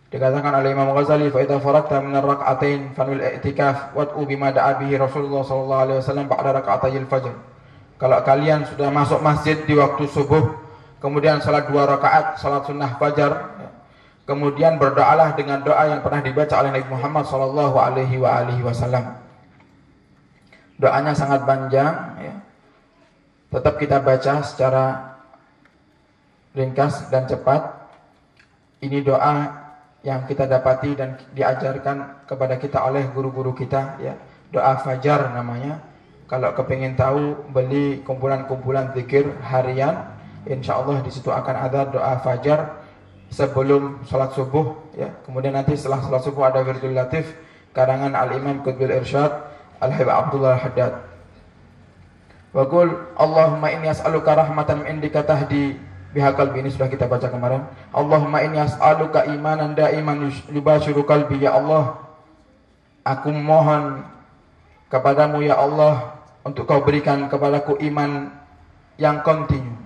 Speaker 1: Dikatakan oleh Imam Ghazali, "Fa idza faragta min ar-rak'atain fanwil i'tikaf wad'u bima da'a bihi Rasulullah sallallahu alaihi wasallam ba'da rak'atayil fajr." Kalau kalian sudah masuk masjid di waktu subuh, kemudian salat dua rakaat, salat sunnah fajar, kemudian berdoalah dengan doa yang pernah dibaca oleh Nabi Muhammad sallallahu alaihi wasallam. Doanya sangat panjang ya. Tetap kita baca secara ringkas dan cepat. Ini doa yang kita dapati dan diajarkan kepada kita oleh guru-guru kita ya doa fajar namanya kalau kepingin tahu beli kumpulan-kumpulan zikir harian insya Allah di situ akan ada doa fajar sebelum sholat subuh ya kemudian nanti setelah sholat subuh ada wirdul latif karangan al imam Qutbil Irsyad al Habib Abdullah Haddad wa Allahumma inni as'aluka rahmatan indika tahdi Biha kalbi ini sudah kita baca kemarin. Allahumma inni as'aluka imanan daiman yubashiru kalbi ya Allah. Aku mohon kepadamu ya Allah untuk kau berikan kepadaku iman yang kontinu.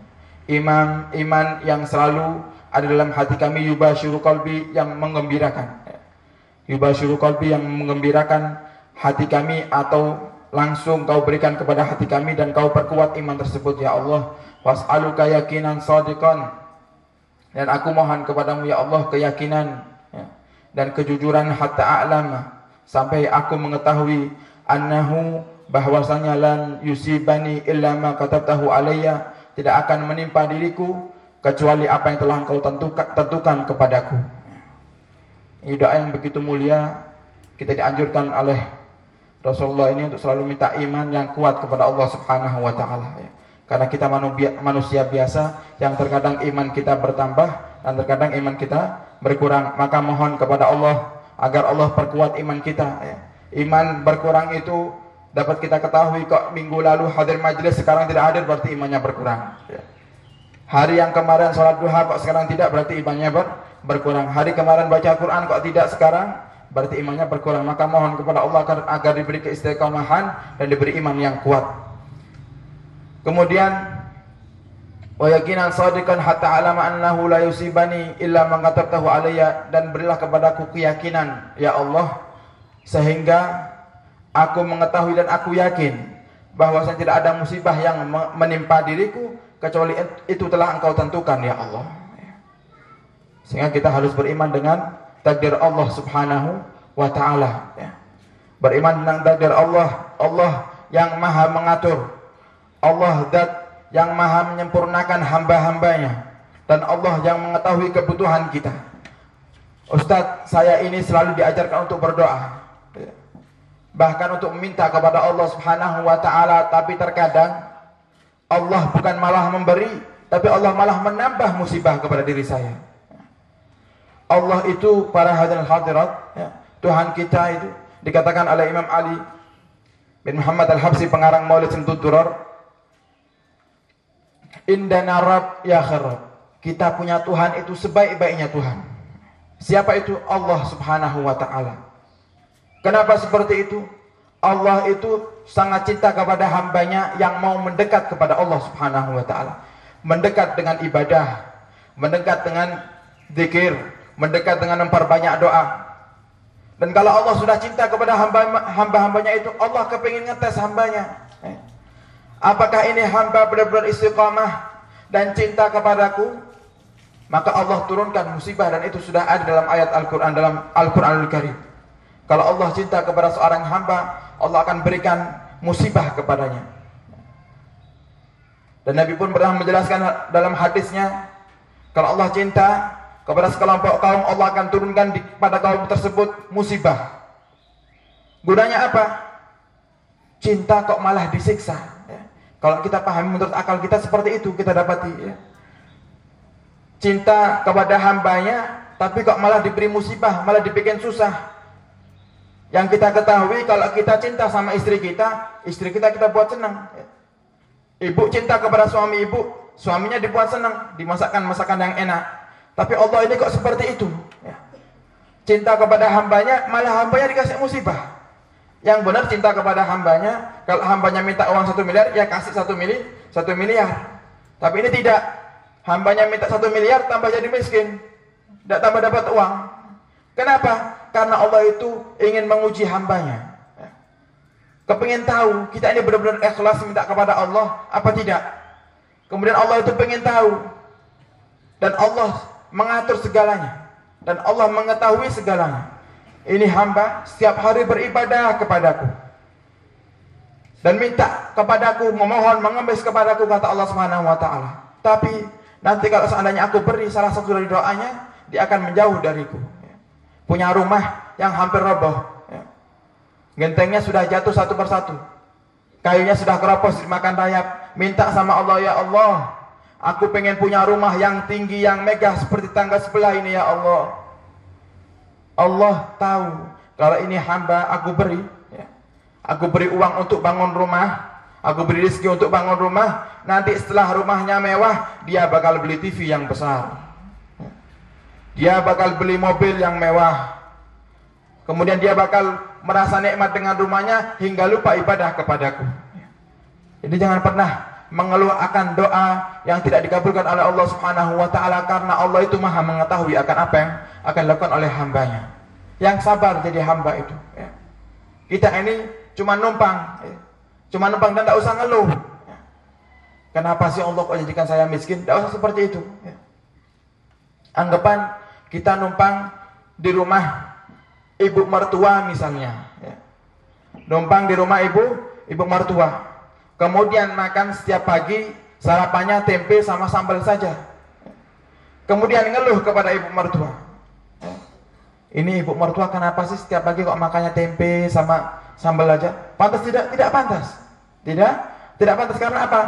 Speaker 1: Iman iman yang selalu ada dalam hati kami yubashiru kalbi yang mengembirakan. Yubashiru kalbi yang mengembirakan hati kami atau langsung kau berikan kepada hati kami dan kau perkuat iman tersebut ya Allah was'aluka yakinan sadiqan dan aku mohon kepadamu ya Allah keyakinan ya, dan kejujuran hatta a'lama sampai aku mengetahui annahu bahwasanya lan yusibani illa ma katabtahu alayya tidak akan menimpa diriku kecuali apa yang telah engkau tentukan, tentukan kepadaku ini doa yang begitu mulia kita dianjurkan oleh Rasulullah ini untuk selalu minta iman yang kuat kepada Allah Subhanahu wa taala ya. Karena kita manusia biasa yang terkadang iman kita bertambah dan terkadang iman kita berkurang. Maka mohon kepada Allah agar Allah perkuat iman kita. Ya. Iman berkurang itu dapat kita ketahui kok minggu lalu hadir majelis sekarang tidak hadir berarti imannya berkurang. Ya. Hari yang kemarin sholat duha kok sekarang tidak berarti imannya ber berkurang. Hari kemarin baca Quran kok tidak sekarang berarti imannya berkurang. Maka mohon kepada Allah agar, agar diberi keistiqomahan dan diberi iman yang kuat. Kemudian wa yakinan sadiqan hatta alama annahu la yusibani illa katabtahu alayya dan berilah kepadaku keyakinan ya Allah sehingga aku mengetahui dan aku yakin bahwa saya tidak ada musibah yang menimpa diriku kecuali itu telah engkau tentukan ya Allah. Sehingga kita harus beriman dengan takdir Allah Subhanahu wa taala ya. Beriman dengan takdir Allah, Allah yang Maha mengatur Allah dat yang maha menyempurnakan hamba-hambanya dan Allah yang mengetahui kebutuhan kita. Ustadz, saya ini selalu diajarkan untuk berdoa. Bahkan untuk meminta kepada Allah Subhanahu wa taala, tapi terkadang Allah bukan malah memberi, tapi Allah malah menambah musibah kepada diri saya. Allah itu para hadirin hadirat, ya, Tuhan kita itu dikatakan oleh Imam Ali bin Muhammad Al-Habsi pengarang Maulid Simtud Durar Indana Rabb ya kharab. Kita punya Tuhan itu sebaik-baiknya Tuhan. Siapa itu? Allah Subhanahu wa taala. Kenapa seperti itu? Allah itu sangat cinta kepada hambanya yang mau mendekat kepada Allah Subhanahu wa taala. Mendekat dengan ibadah, mendekat dengan zikir, mendekat dengan memperbanyak doa. Dan kalau Allah sudah cinta kepada hamba-hambanya itu, Allah kepingin ngetes hambanya. Eh. Apakah ini hamba benar-benar istiqamah dan cinta kepadaku? Maka Allah turunkan musibah dan itu sudah ada dalam ayat Al-Quran dalam Al-Quranul Karim. Kalau Allah cinta kepada seorang hamba, Allah akan berikan musibah kepadanya. Dan Nabi pun pernah menjelaskan dalam hadisnya, kalau Allah cinta kepada sekelompok kaum, Allah akan turunkan pada kaum tersebut musibah. Gunanya apa? cinta kok malah disiksa. Ya. Kalau kita pahami menurut akal kita seperti itu kita dapati. Ya. Cinta kepada hambanya, tapi kok malah diberi musibah, malah dibikin susah. Yang kita ketahui kalau kita cinta sama istri kita, istri kita kita buat senang. Ibu cinta kepada suami ibu, suaminya dibuat senang, dimasakkan masakan yang enak. Tapi Allah ini kok seperti itu. Ya. Cinta kepada hambanya, malah hambanya dikasih musibah. Yang benar cinta kepada hambanya, kalau hambanya minta uang satu miliar, ya kasih satu mili, satu miliar. Tapi ini tidak. Hambanya minta satu miliar, tambah jadi miskin. Tidak tambah dapat uang. Kenapa? Karena Allah itu ingin menguji hambanya. Kepingin tahu, kita ini benar-benar ikhlas minta kepada Allah, apa tidak? Kemudian Allah itu pengen tahu. Dan Allah mengatur segalanya. Dan Allah mengetahui segalanya. Ini hamba setiap hari beribadah kepadaku. Dan minta kepadaku, memohon, mengemis kepadaku, kata Allah Subhanahu wa taala. Tapi nanti kalau seandainya aku beri salah satu dari doanya, dia akan menjauh dariku. Punya rumah yang hampir roboh. Gentengnya sudah jatuh satu persatu. Kayunya sudah keropos dimakan rayap. Minta sama Allah, ya Allah, Aku pengen punya rumah yang tinggi, yang megah seperti tangga sebelah ini ya Allah. Allah tahu kalau ini hamba aku beri. Ya. Aku beri uang untuk bangun rumah. Aku beri rezeki untuk bangun rumah. Nanti setelah rumahnya mewah, dia bakal beli TV yang besar. Dia bakal beli mobil yang mewah. Kemudian dia bakal merasa nikmat dengan rumahnya hingga lupa ibadah kepadaku. Jadi jangan pernah mengeluh akan doa yang tidak dikabulkan oleh Allah Subhanahu wa taala karena Allah itu Maha mengetahui akan apa yang akan dilakukan oleh hambanya. Yang sabar jadi hamba itu ya. Kita ini cuma numpang ya. Cuma numpang dan tidak usah ngeluh. Ya. Kenapa sih Allah kok jadikan saya miskin? Tidak usah seperti itu ya. Anggapan kita numpang di rumah ibu mertua misalnya ya. Numpang di rumah ibu ibu mertua Kemudian makan setiap pagi sarapannya tempe sama sambal saja. Kemudian ngeluh kepada ibu mertua. Ini ibu mertua kenapa sih setiap pagi kok makannya tempe sama sambal aja? Pantas tidak? Tidak pantas. Tidak? Tidak pantas karena apa?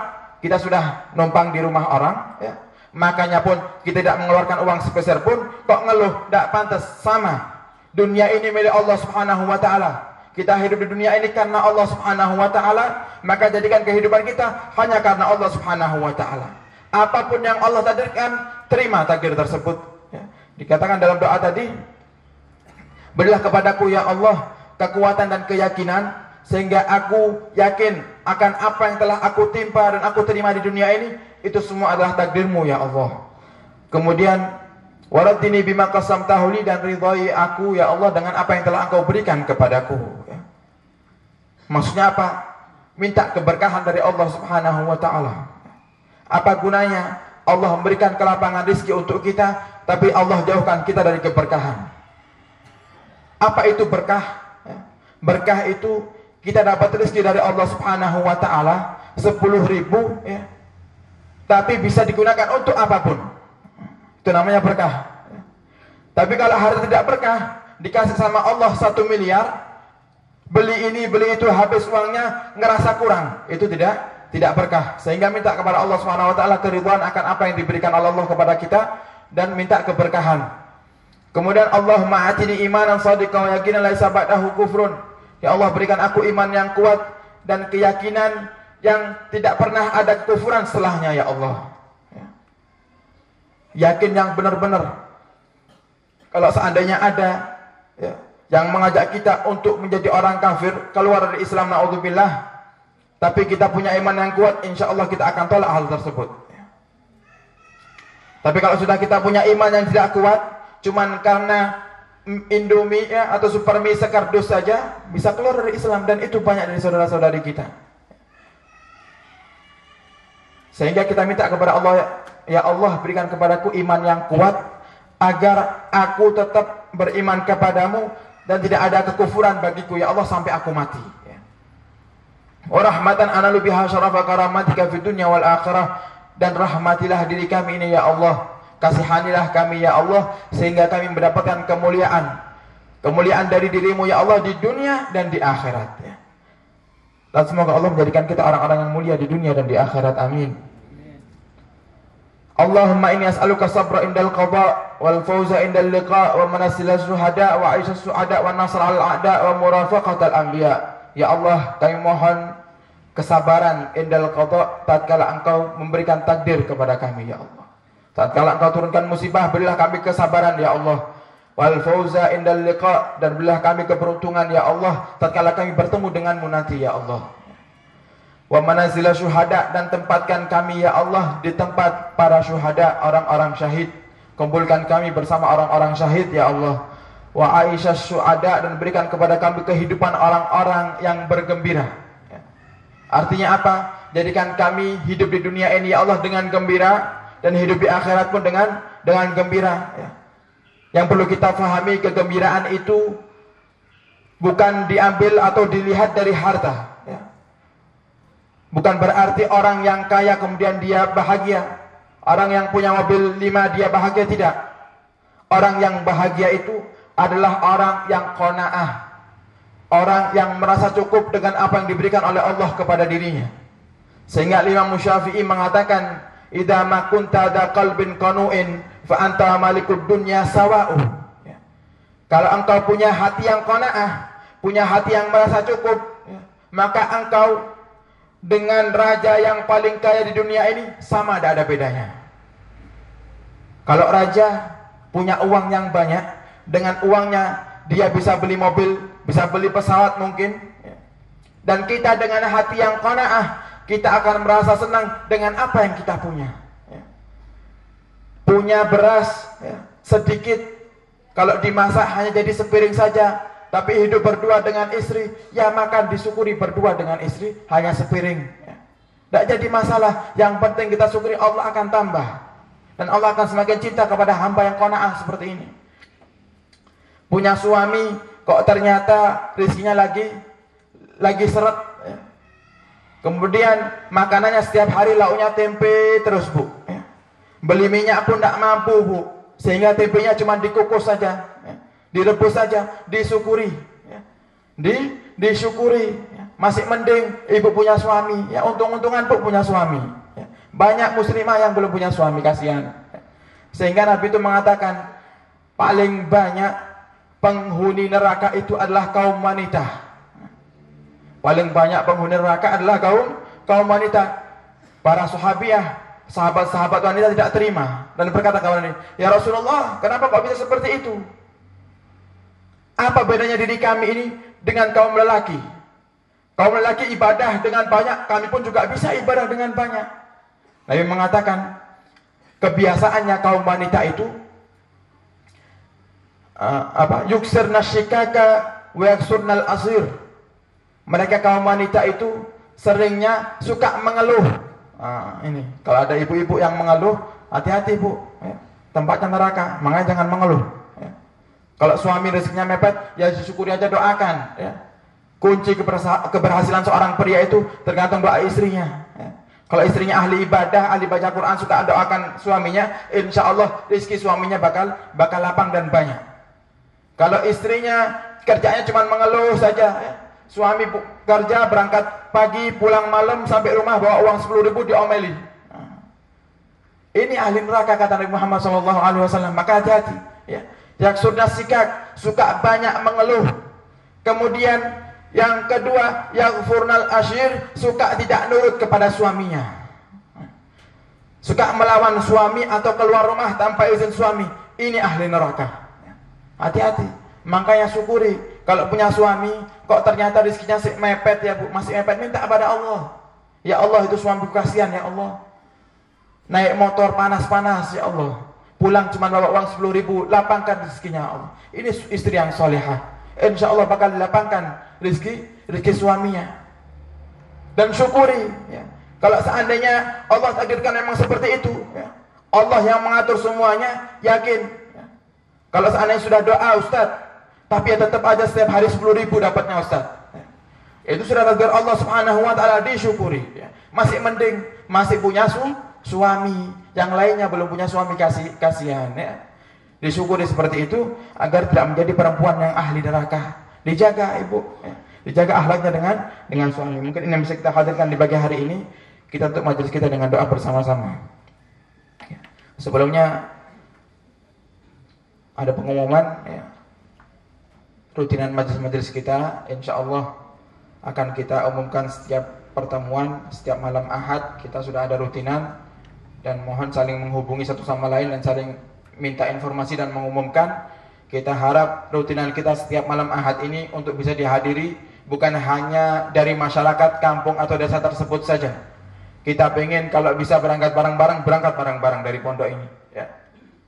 Speaker 1: Kita sudah numpang di rumah orang, ya. Makanya pun kita tidak mengeluarkan uang sepeser pun, kok ngeluh? Tidak pantas. Sama. Dunia ini milik Allah Subhanahu wa taala. Kita hidup di dunia ini karena Allah Subhanahu wa taala, maka jadikan kehidupan kita hanya karena Allah Subhanahu wa taala. Apa pun yang Allah takdirkan, terima takdir tersebut. Ya. Dikatakan dalam doa tadi, berilah kepadaku ya Allah kekuatan dan keyakinan sehingga aku yakin akan apa yang telah aku timpa dan aku terima di dunia ini itu semua adalah takdirmu ya Allah. Kemudian Waradini bima kasam tahuli dan ridhoi aku ya Allah dengan apa yang telah engkau berikan kepadaku. Ya. Maksudnya apa? Minta keberkahan dari Allah subhanahu wa ta'ala. Apa gunanya Allah memberikan kelapangan rizki untuk kita, tapi Allah jauhkan kita dari keberkahan. Apa itu berkah? Ya. Berkah itu kita dapat rezeki dari Allah subhanahu wa ta'ala 10 ribu ya. Tapi bisa digunakan untuk apa pun. Itu namanya berkah. Tapi kalau harta tidak berkah, dikasih sama Allah satu miliar, beli ini, beli itu, habis uangnya, ngerasa kurang. Itu tidak tidak berkah. Sehingga minta kepada Allah Subhanahu wa taala akan apa yang diberikan oleh Allah kepada kita dan minta keberkahan. Kemudian Allah ma'atini imanan sadiqan wa yaqinan laisa ba'dahu kufrun. Ya Allah berikan aku iman yang kuat dan keyakinan yang tidak pernah ada kekufuran setelahnya ya Allah yakin yang benar-benar. Kalau seandainya ada ya, yang mengajak kita untuk menjadi orang kafir, keluar dari Islam, naudzubillah, tapi kita punya iman yang kuat, insya Allah kita akan tolak hal tersebut. Ya. Tapi kalau sudah kita punya iman yang tidak kuat, cuman karena Indomie ya, atau super mie sekardus saja bisa keluar dari Islam dan itu banyak dari saudara-saudari kita. Sehingga kita minta kepada Allah Ya Allah berikan kepadaku iman yang kuat agar aku tetap beriman kepadamu dan tidak ada kekufuran bagiku ya Allah sampai aku mati. Ya. Wa rahmatan analu syarafa karamatika fid dunya wal akhirah dan rahmatilah diri kami ini ya Allah. Kasihanilah kami ya Allah sehingga kami mendapatkan kemuliaan. Kemuliaan dari dirimu ya Allah di dunia dan di akhirat ya. Dan semoga Allah menjadikan kita orang-orang yang mulia di dunia dan di akhirat. Amin. Allahumma inni as'aluka sabra indal qada wal fawza indal liqa wa manasila syuhada wa aisha su'ada wa nasr al a'da wa murafaqatal anbiya. Ya Allah, kami mohon kesabaran indal qada tatkala Engkau memberikan takdir kepada kami ya Allah. Tatkala Engkau turunkan musibah, berilah kami kesabaran ya Allah. Wal fauza indal liqa dan berilah kami keberuntungan ya Allah tatkala kami bertemu denganmu nanti ya Allah. Wa manazila syuhada dan tempatkan kami ya Allah di tempat para syuhada orang-orang syahid. Kumpulkan kami bersama orang-orang syahid ya Allah. Wa Aisyah syuhada dan berikan kepada kami kehidupan orang-orang yang bergembira. Ya. Artinya apa? Jadikan kami hidup di dunia ini ya Allah dengan gembira dan hidup di akhirat pun dengan dengan gembira. Ya. Yang perlu kita fahami kegembiraan itu bukan diambil atau dilihat dari harta. Ya. Bukan berarti orang yang kaya kemudian dia bahagia. Orang yang punya mobil lima dia bahagia tidak. Orang yang bahagia itu adalah orang yang kona'ah. Orang yang merasa cukup dengan apa yang diberikan oleh Allah kepada dirinya. Sehingga Imam Syafi'i mengatakan idza ma kunta da qalbin qanu'in fa anta malikud dunya sawa'u ya. kalau engkau punya hati yang qanaah punya hati yang merasa cukup ya, maka engkau dengan raja yang paling kaya di dunia ini sama tidak ada bedanya kalau raja punya uang yang banyak dengan uangnya dia bisa beli mobil bisa beli pesawat mungkin ya. dan kita dengan hati yang qanaah kita akan merasa senang dengan apa yang kita punya. Ya. Punya beras ya, sedikit, kalau dimasak hanya jadi sepiring saja, tapi hidup berdua dengan istri, ya makan disyukuri berdua dengan istri hanya sepiring. Ya. Tidak jadi masalah, yang penting kita syukuri Allah akan tambah. Dan Allah akan semakin cinta kepada hamba yang kona'ah seperti ini. Punya suami, kok ternyata rezekinya lagi lagi seret. Kemudian makanannya setiap hari lauknya tempe terus bu. Ya. Beli minyak pun tidak mampu bu. Sehingga tempenya cuma dikukus saja. Ya. Direbus saja. Disyukuri. Ya. Di, disyukuri. Masih mending ibu punya suami. Ya untung-untungan bu punya suami. Ya. Banyak muslimah yang belum punya suami. Kasihan. Sehingga Nabi itu mengatakan. Paling banyak penghuni neraka itu adalah kaum wanita. Paling banyak penghuni neraka adalah kaum kaum wanita. Para sahabiah, sahabat-sahabat wanita tidak terima dan berkata kepada Nabi, "Ya Rasulullah, kenapa kok bisa seperti itu? Apa bedanya diri kami ini dengan kaum lelaki? Kaum lelaki ibadah dengan banyak, kami pun juga bisa ibadah dengan banyak." Nabi mengatakan, kebiasaannya kaum wanita itu uh, apa? Yuksir nasyikaka wa yaksurnal asir mereka kaum wanita itu seringnya suka mengeluh. Nah, ini kalau ada ibu-ibu yang mengeluh, hati-hati bu, ya. tempatnya neraka, makanya jangan mengeluh. Ya. Kalau suami rezekinya mepet, ya syukuri aja doakan. Ya. Kunci keberhasilan seorang pria itu tergantung doa istrinya. Ya. Kalau istrinya ahli ibadah, ahli baca Quran, suka doakan suaminya, insya Allah rezeki suaminya bakal bakal lapang dan banyak. Kalau istrinya kerjanya cuma mengeluh saja, ya, Suami kerja berangkat pagi pulang malam sampai rumah bawa uang 10 ribu diomeli. Nah. Ini ahli neraka kata Nabi Muhammad SAW. Maka hati-hati. Ya. Yang sudah sikap suka banyak mengeluh. Kemudian yang kedua yang furnal asyir suka tidak nurut kepada suaminya. Suka melawan suami atau keluar rumah tanpa izin suami. Ini ahli neraka. Hati-hati. Makanya syukuri kalau punya suami, kok ternyata rezekinya masih mepet ya bu, masih mepet, minta kepada Allah. Ya Allah itu suami kasihan ya Allah. Naik motor panas-panas ya Allah. Pulang cuma bawa uang 10 ribu, lapangkan rezekinya ya Allah. Ini istri yang solehah. Insya Allah bakal dilapangkan rezeki, rezeki suaminya. Dan syukuri. Ya. Kalau seandainya Allah takdirkan memang seperti itu, ya. Allah yang mengatur semuanya, yakin. Ya. Kalau seandainya sudah doa Ustadz, tapi ya tetap aja setiap hari 10 ribu dapatnya Ustaz. Itu sudah takdir Allah Subhanahu wa taala disyukuri. Masih mending masih punya su suami, yang lainnya belum punya suami kasih kasihan ya. Disyukuri seperti itu agar tidak menjadi perempuan yang ahli neraka. Dijaga Ibu ya. Dijaga akhlaknya dengan dengan suami. Mungkin ini yang bisa kita hadirkan di pagi hari ini. Kita untuk majelis kita dengan doa bersama-sama. Ya. Sebelumnya ada pengumuman ya. Rutinan majelis-majelis kita insya Allah akan kita umumkan setiap pertemuan, setiap malam Ahad kita sudah ada rutinan dan mohon saling menghubungi satu sama lain dan saling minta informasi dan mengumumkan. Kita harap rutinan kita setiap malam Ahad ini untuk bisa dihadiri bukan hanya dari masyarakat kampung atau desa tersebut saja. Kita pengen kalau bisa berangkat bareng-bareng, berangkat bareng-bareng dari pondok ini.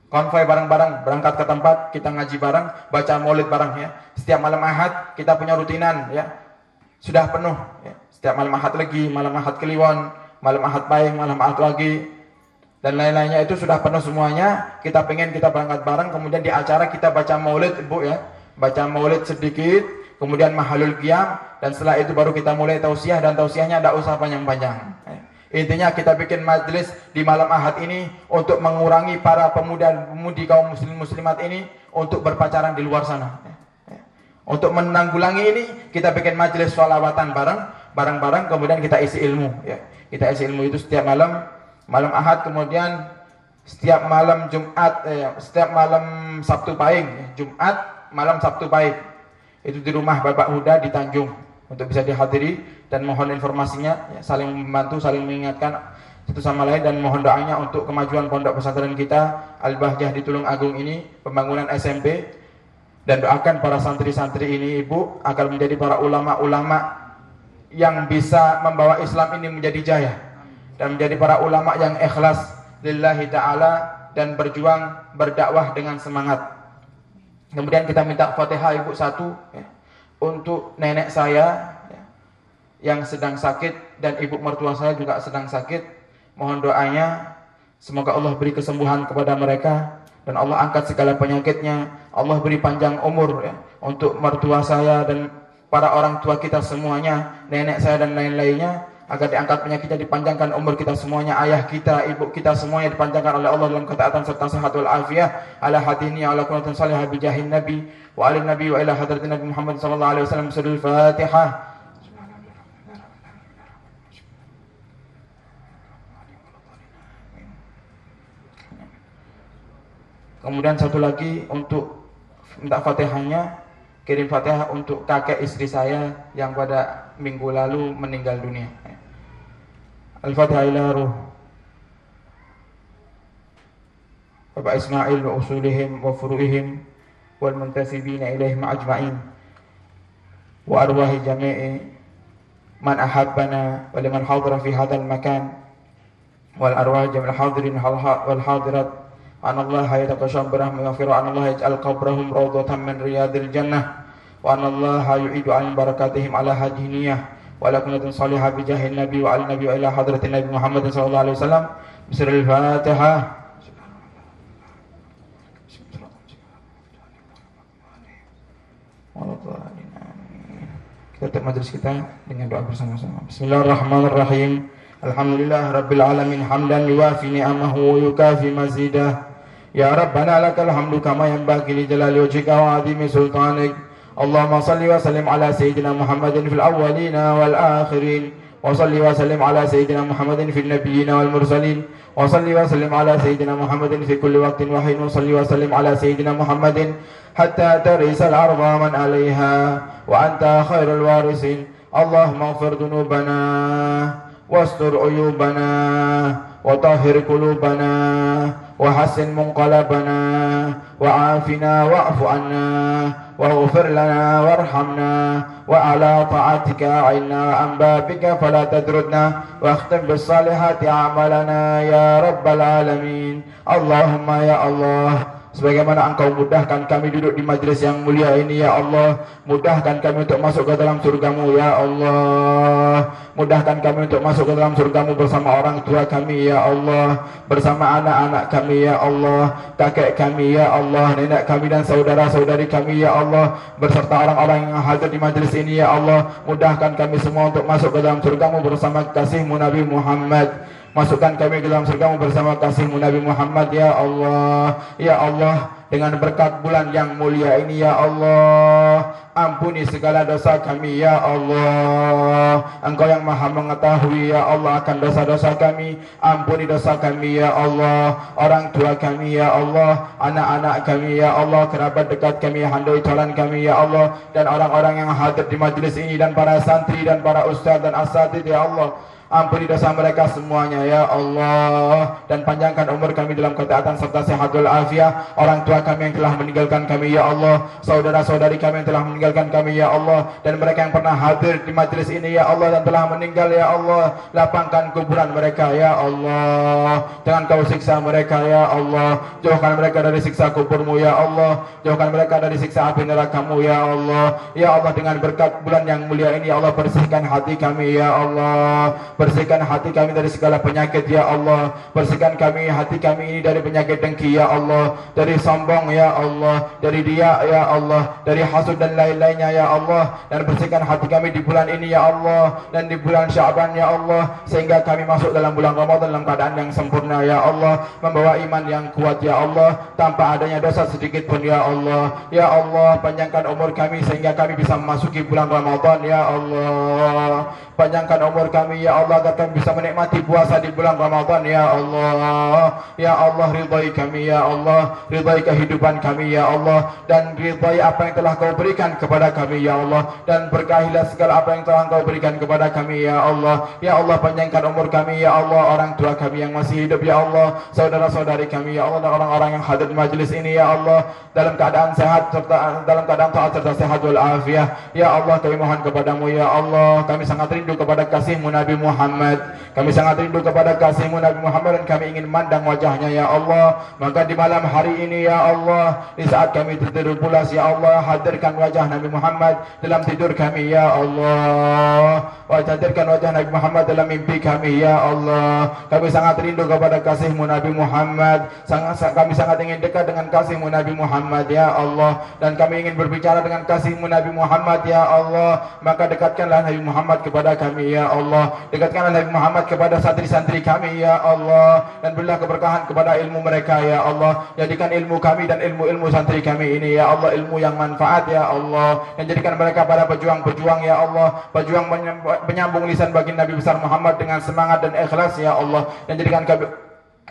Speaker 1: Ya. Konvoy bareng-bareng, berangkat ke tempat, kita ngaji bareng, baca maulid bareng ya. Setiap malam ahad kita punya rutinan ya. Sudah penuh ya. Setiap malam ahad lagi, malam ahad kliwon, malam ahad paing, malam ahad lagi, dan lain-lainnya itu sudah penuh semuanya. Kita pengen kita berangkat bareng, kemudian di acara kita baca maulid, ibu ya, baca maulid sedikit, kemudian mahalul qiyam dan setelah itu baru kita mulai tausiah dan tausiahnya ada usaha panjang-panjang. Intinya kita bikin majlis di malam Ahad ini untuk mengurangi para pemuda-pemudi kaum muslim muslimat ini untuk berpacaran di luar sana. Untuk menanggulangi ini kita bikin majlis sholawatan bareng, bareng-bareng kemudian kita isi ilmu ya. Kita isi ilmu itu setiap malam, malam Ahad kemudian setiap malam Jumat, eh, setiap malam Sabtu Pahing, Jumat malam Sabtu Pahing itu di rumah Bapak Huda di Tanjung untuk bisa dihadiri dan mohon informasinya ya, saling membantu saling mengingatkan satu sama lain. Dan mohon doanya untuk kemajuan pondok pesantren kita Al Bahjah di Tulung Agung ini pembangunan SMP dan doakan para santri-santri ini Ibu agar menjadi para ulama-ulama yang bisa membawa Islam ini menjadi jaya. Dan menjadi para ulama yang ikhlas lillahi taala dan berjuang berdakwah dengan semangat. Kemudian kita minta Fatihah Ibu satu ya, untuk nenek saya ya, yang sedang sakit dan ibu mertua saya juga sedang sakit. Mohon doanya semoga Allah beri kesembuhan kepada mereka dan Allah angkat segala penyakitnya. Allah beri panjang umur ya, untuk mertua saya dan para orang tua kita semuanya, nenek saya dan lain-lainnya agar diangkat penyakitnya dipanjangkan umur kita semuanya ayah kita ibu kita semuanya dipanjangkan oleh Allah dalam ketaatan serta sehat wal afiyah ala hadini ala kunatun salihah bi jahin nabi wa alin nabi wa ila hadratin nabi Muhammad sallallahu alaihi wasallam surul fatihah Kemudian satu lagi untuk minta fatihahnya kirim fatihah untuk kakek istri saya yang pada minggu lalu meninggal dunia. Al-Fatihah ila ruh. Bapak Ismail wa usulihim wa furu'ihim wal muntasibina ilaihim ajma'in. Wa arwahi jami'i man ahabbana wa liman hadra fi hadzal makan. Wal arwah jamil hadirin wal hadirat an Allah yataqasham birahmi wa firu an Allah yaj'al qabrahum rawdatan min riyadil jannah wa an Allah yu'idu an barakatihim ala hadiniyah ولا كنة صالحة بجاه النبي وعلى النبي وإلى حضرة النبي محمد صلى الله عليه وسلم بسر الفاتحة kita tutup majlis kita dengan doa bersama-sama. Bismillahirrahmanirrahim. Alhamdulillah rabbil alamin hamdan liwafi ni'amahu wa yukafi mazidah. Lakal hamdu kama yanbaghi li jalali wajhika wa adimi sultanik. اللهم صل وسلم على سيدنا محمد في الأولين والآخرين وصل وسلم على سيدنا محمد في النبيين والمرسلين وصل وسلم على سيدنا محمد في كل وقت وحين وصل وسلم على سيدنا محمد حتى ترث الأرض من عليها وأنت خير الوارثين اللهم اغفر ذنوبنا واستر عيوبنا وطهر قلوبنا وحسن منقلبنا وعافنا واعف عنا واغفر لنا وارحمنا وعلى طاعتك أعنا وعن بابك فلا تدردنا واختم بالصالحات أعمالنا يا رب العالمين. اللهم يا الله Sebagaimana engkau mudahkan kami duduk di majlis yang mulia ini ya Allah. Mudahkan kami untuk masuk ke dalam surgamu ya Allah. Mudahkan kami untuk masuk ke dalam surgamu bersama orang tua kami ya Allah. Bersama anak-anak kami ya Allah. Kakek kami ya Allah. Nenek kami dan saudara-saudari kami ya Allah. Berserta orang-orang yang hadir di majlis ini ya Allah. Mudahkan kami semua untuk masuk ke dalam surgamu bersama kasihmu Nabi Muhammad Masukkan kami ke dalam surgamu bersama kasihmu Nabi Muhammad Ya Allah. Ya Allah dengan berkat bulan yang mulia ini ya Allah ampuni segala dosa kami ya Allah. Engkau yang maha mengetahui ya Allah akan dosa-dosa kami. Ampuni dosa kami ya Allah. Orang tua kami ya Allah. Anak-anak kami ya Allah. Kerabat dekat kami handai jalan kami ya Allah. Dan orang-orang yang hadir di majlis ini dan para santri dan para ustaz dan asatid ya Allah Ampuni dosa mereka semuanya ya Allah dan panjangkan umur kami dalam ketaatan serta sehatul afiah. Orang tua kami yang telah meninggalkan kami ya Allah, saudara-saudari kami yang telah meninggalkan kami ya Allah dan mereka yang pernah hadir di majlis ini ya Allah dan telah meninggal ya Allah, lapangkan kuburan mereka ya Allah. Jangan kau siksa mereka ya Allah. Jauhkan mereka dari siksa kuburmu ya Allah. Jauhkan mereka dari siksa api nerakamu ya Allah. Ya Allah dengan berkat bulan yang mulia ini ya Allah bersihkan hati kami ya Allah. Bersihkan hati kami dari segala penyakit ya Allah Bersihkan kami hati kami ini dari penyakit dengki ya Allah Dari sombong ya Allah Dari dia ya Allah Dari hasud dan lain-lainnya ya Allah Dan bersihkan hati kami di bulan ini ya Allah Dan di bulan Syaban ya Allah Sehingga kami masuk dalam bulan Ramadan dalam keadaan yang sempurna ya Allah Membawa iman yang kuat ya Allah Tanpa adanya dosa sedikit pun ya Allah Ya Allah panjangkan umur kami sehingga kami bisa memasuki bulan Ramadan ya Allah Panjangkan umur kami ya Allah Allah agar bisa menikmati puasa di bulan Ramadan. Ya Allah ya Allah ridhai kami ya Allah. Ridhai kehidupan kami ya Allah. Dan ridhai apa yang telah kau berikan kepada kami ya Allah. Dan berkahilah segala apa yang telah kau berikan kepada kami ya Allah. Ya Allah panjangkan umur kami ya Allah. Orang tua kami yang masih hidup ya Allah. Saudara-saudari kami ya Allah. Dan orang-orang yang hadir di majlis ini ya Allah. Dalam keadaan sehat serta dalam keadaan taat serta sehat wal afiah ya Allah kami mohon kepadamu ya Allah. Kami sangat rindu kepada kasihmu Nabi Muhammad Muhammad Kami sangat rindu kepada kasihmu Nabi Muhammad Dan kami ingin mandang wajahnya ya Allah. Maka di malam hari ini ya Allah Di saat kami tertidur pulas ya Allah Hadirkan wajah Nabi Muhammad Dalam tidur kami ya Allah. Hadirkan wajah Nabi Muhammad dalam mimpi kami ya Allah. Kami sangat rindu kepada kasihmu Nabi Muhammad. Sangat, Kami sangat ingin dekat dengan kasihmu Nabi Muhammad ya Allah. Dan kami ingin berbicara dengan kasihmu Nabi Muhammad ya Allah. Maka dekatkanlah Nabi Muhammad kepada kami ya Allah. Dekat dekatkanlah Nabi Muhammad kepada santri-santri kami ya Allah. Dan berilah keberkahan kepada ilmu mereka ya Allah. Jadikan ilmu kami dan ilmu-ilmu santri kami ini ya Allah ilmu yang manfaat ya Allah. Dan jadikan mereka para pejuang-pejuang ya Allah. Pejuang menyambung lisan bagi Nabi besar Muhammad dengan semangat dan ikhlas ya Allah. Dan jadikan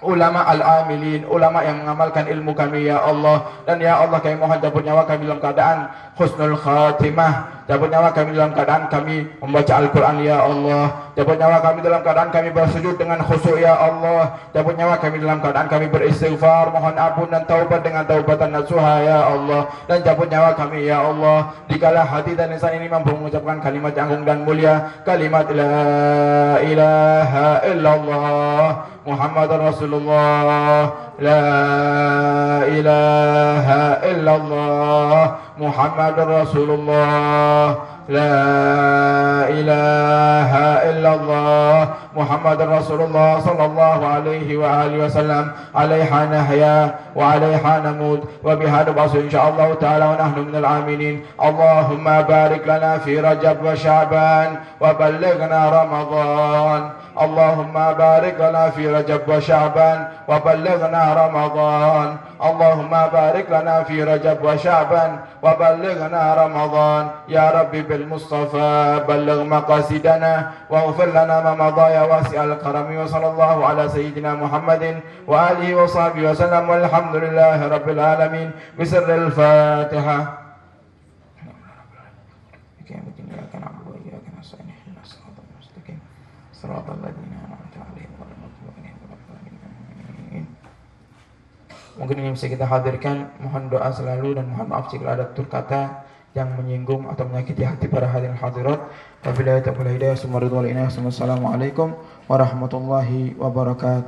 Speaker 1: ulama al-amilin, ulama yang mengamalkan ilmu kami ya Allah. Dan ya Allah kami mohon cabut nyawa kami dalam keadaan husnul khatimah. Cabut nyawa kami dalam keadaan kami membaca Al-Quran ya Allah cabut nyawa kami dalam keadaan kami bersujud dengan khusyuk ya Allah cabut nyawa kami dalam keadaan kami beristighfar mohon ampun dan taubat dengan taubatan nasuha ya Allah dan cabut nyawa kami ya Allah dikala hati dan insan ini mampu mengucapkan kalimat yang agung dan mulia kalimat la ilaha illallah محمد رسول الله لا إله إلا الله محمد رسول الله لا إله إلا الله محمد رسول الله صلى الله عليه وآله وسلم. عليها نحيا وعليها نموت. وبها نبعث إن شاء الله تعالى ونحن من العاملين. اللهم بارك لنا في رجب وشعبان وبلغنا رمضان. اللهم بارك لنا في رجب وشعبان وبلغنا رمضان. اللهم بارك لنا في رجب وشعبان. وبلغنا رمضان. يا ربي بالمصطفى بلغ مقاصدنا واغفر لنا ما مضى يا واسع الكرم. وصلى الله على سيدنا محمد وآله وصحبه وسلم. والحمد لله رب العالمين. بسر الفاتحة. صراط الذين Mungkin ini bisa kita hadirkan Mohon doa selalu dan mohon maaf jika ada tutur kata yang menyinggung atau menyakiti hati para hadirin hadirat. Wabillahi taufiq wal hidayah. Warahmatullahi wabarakatuh.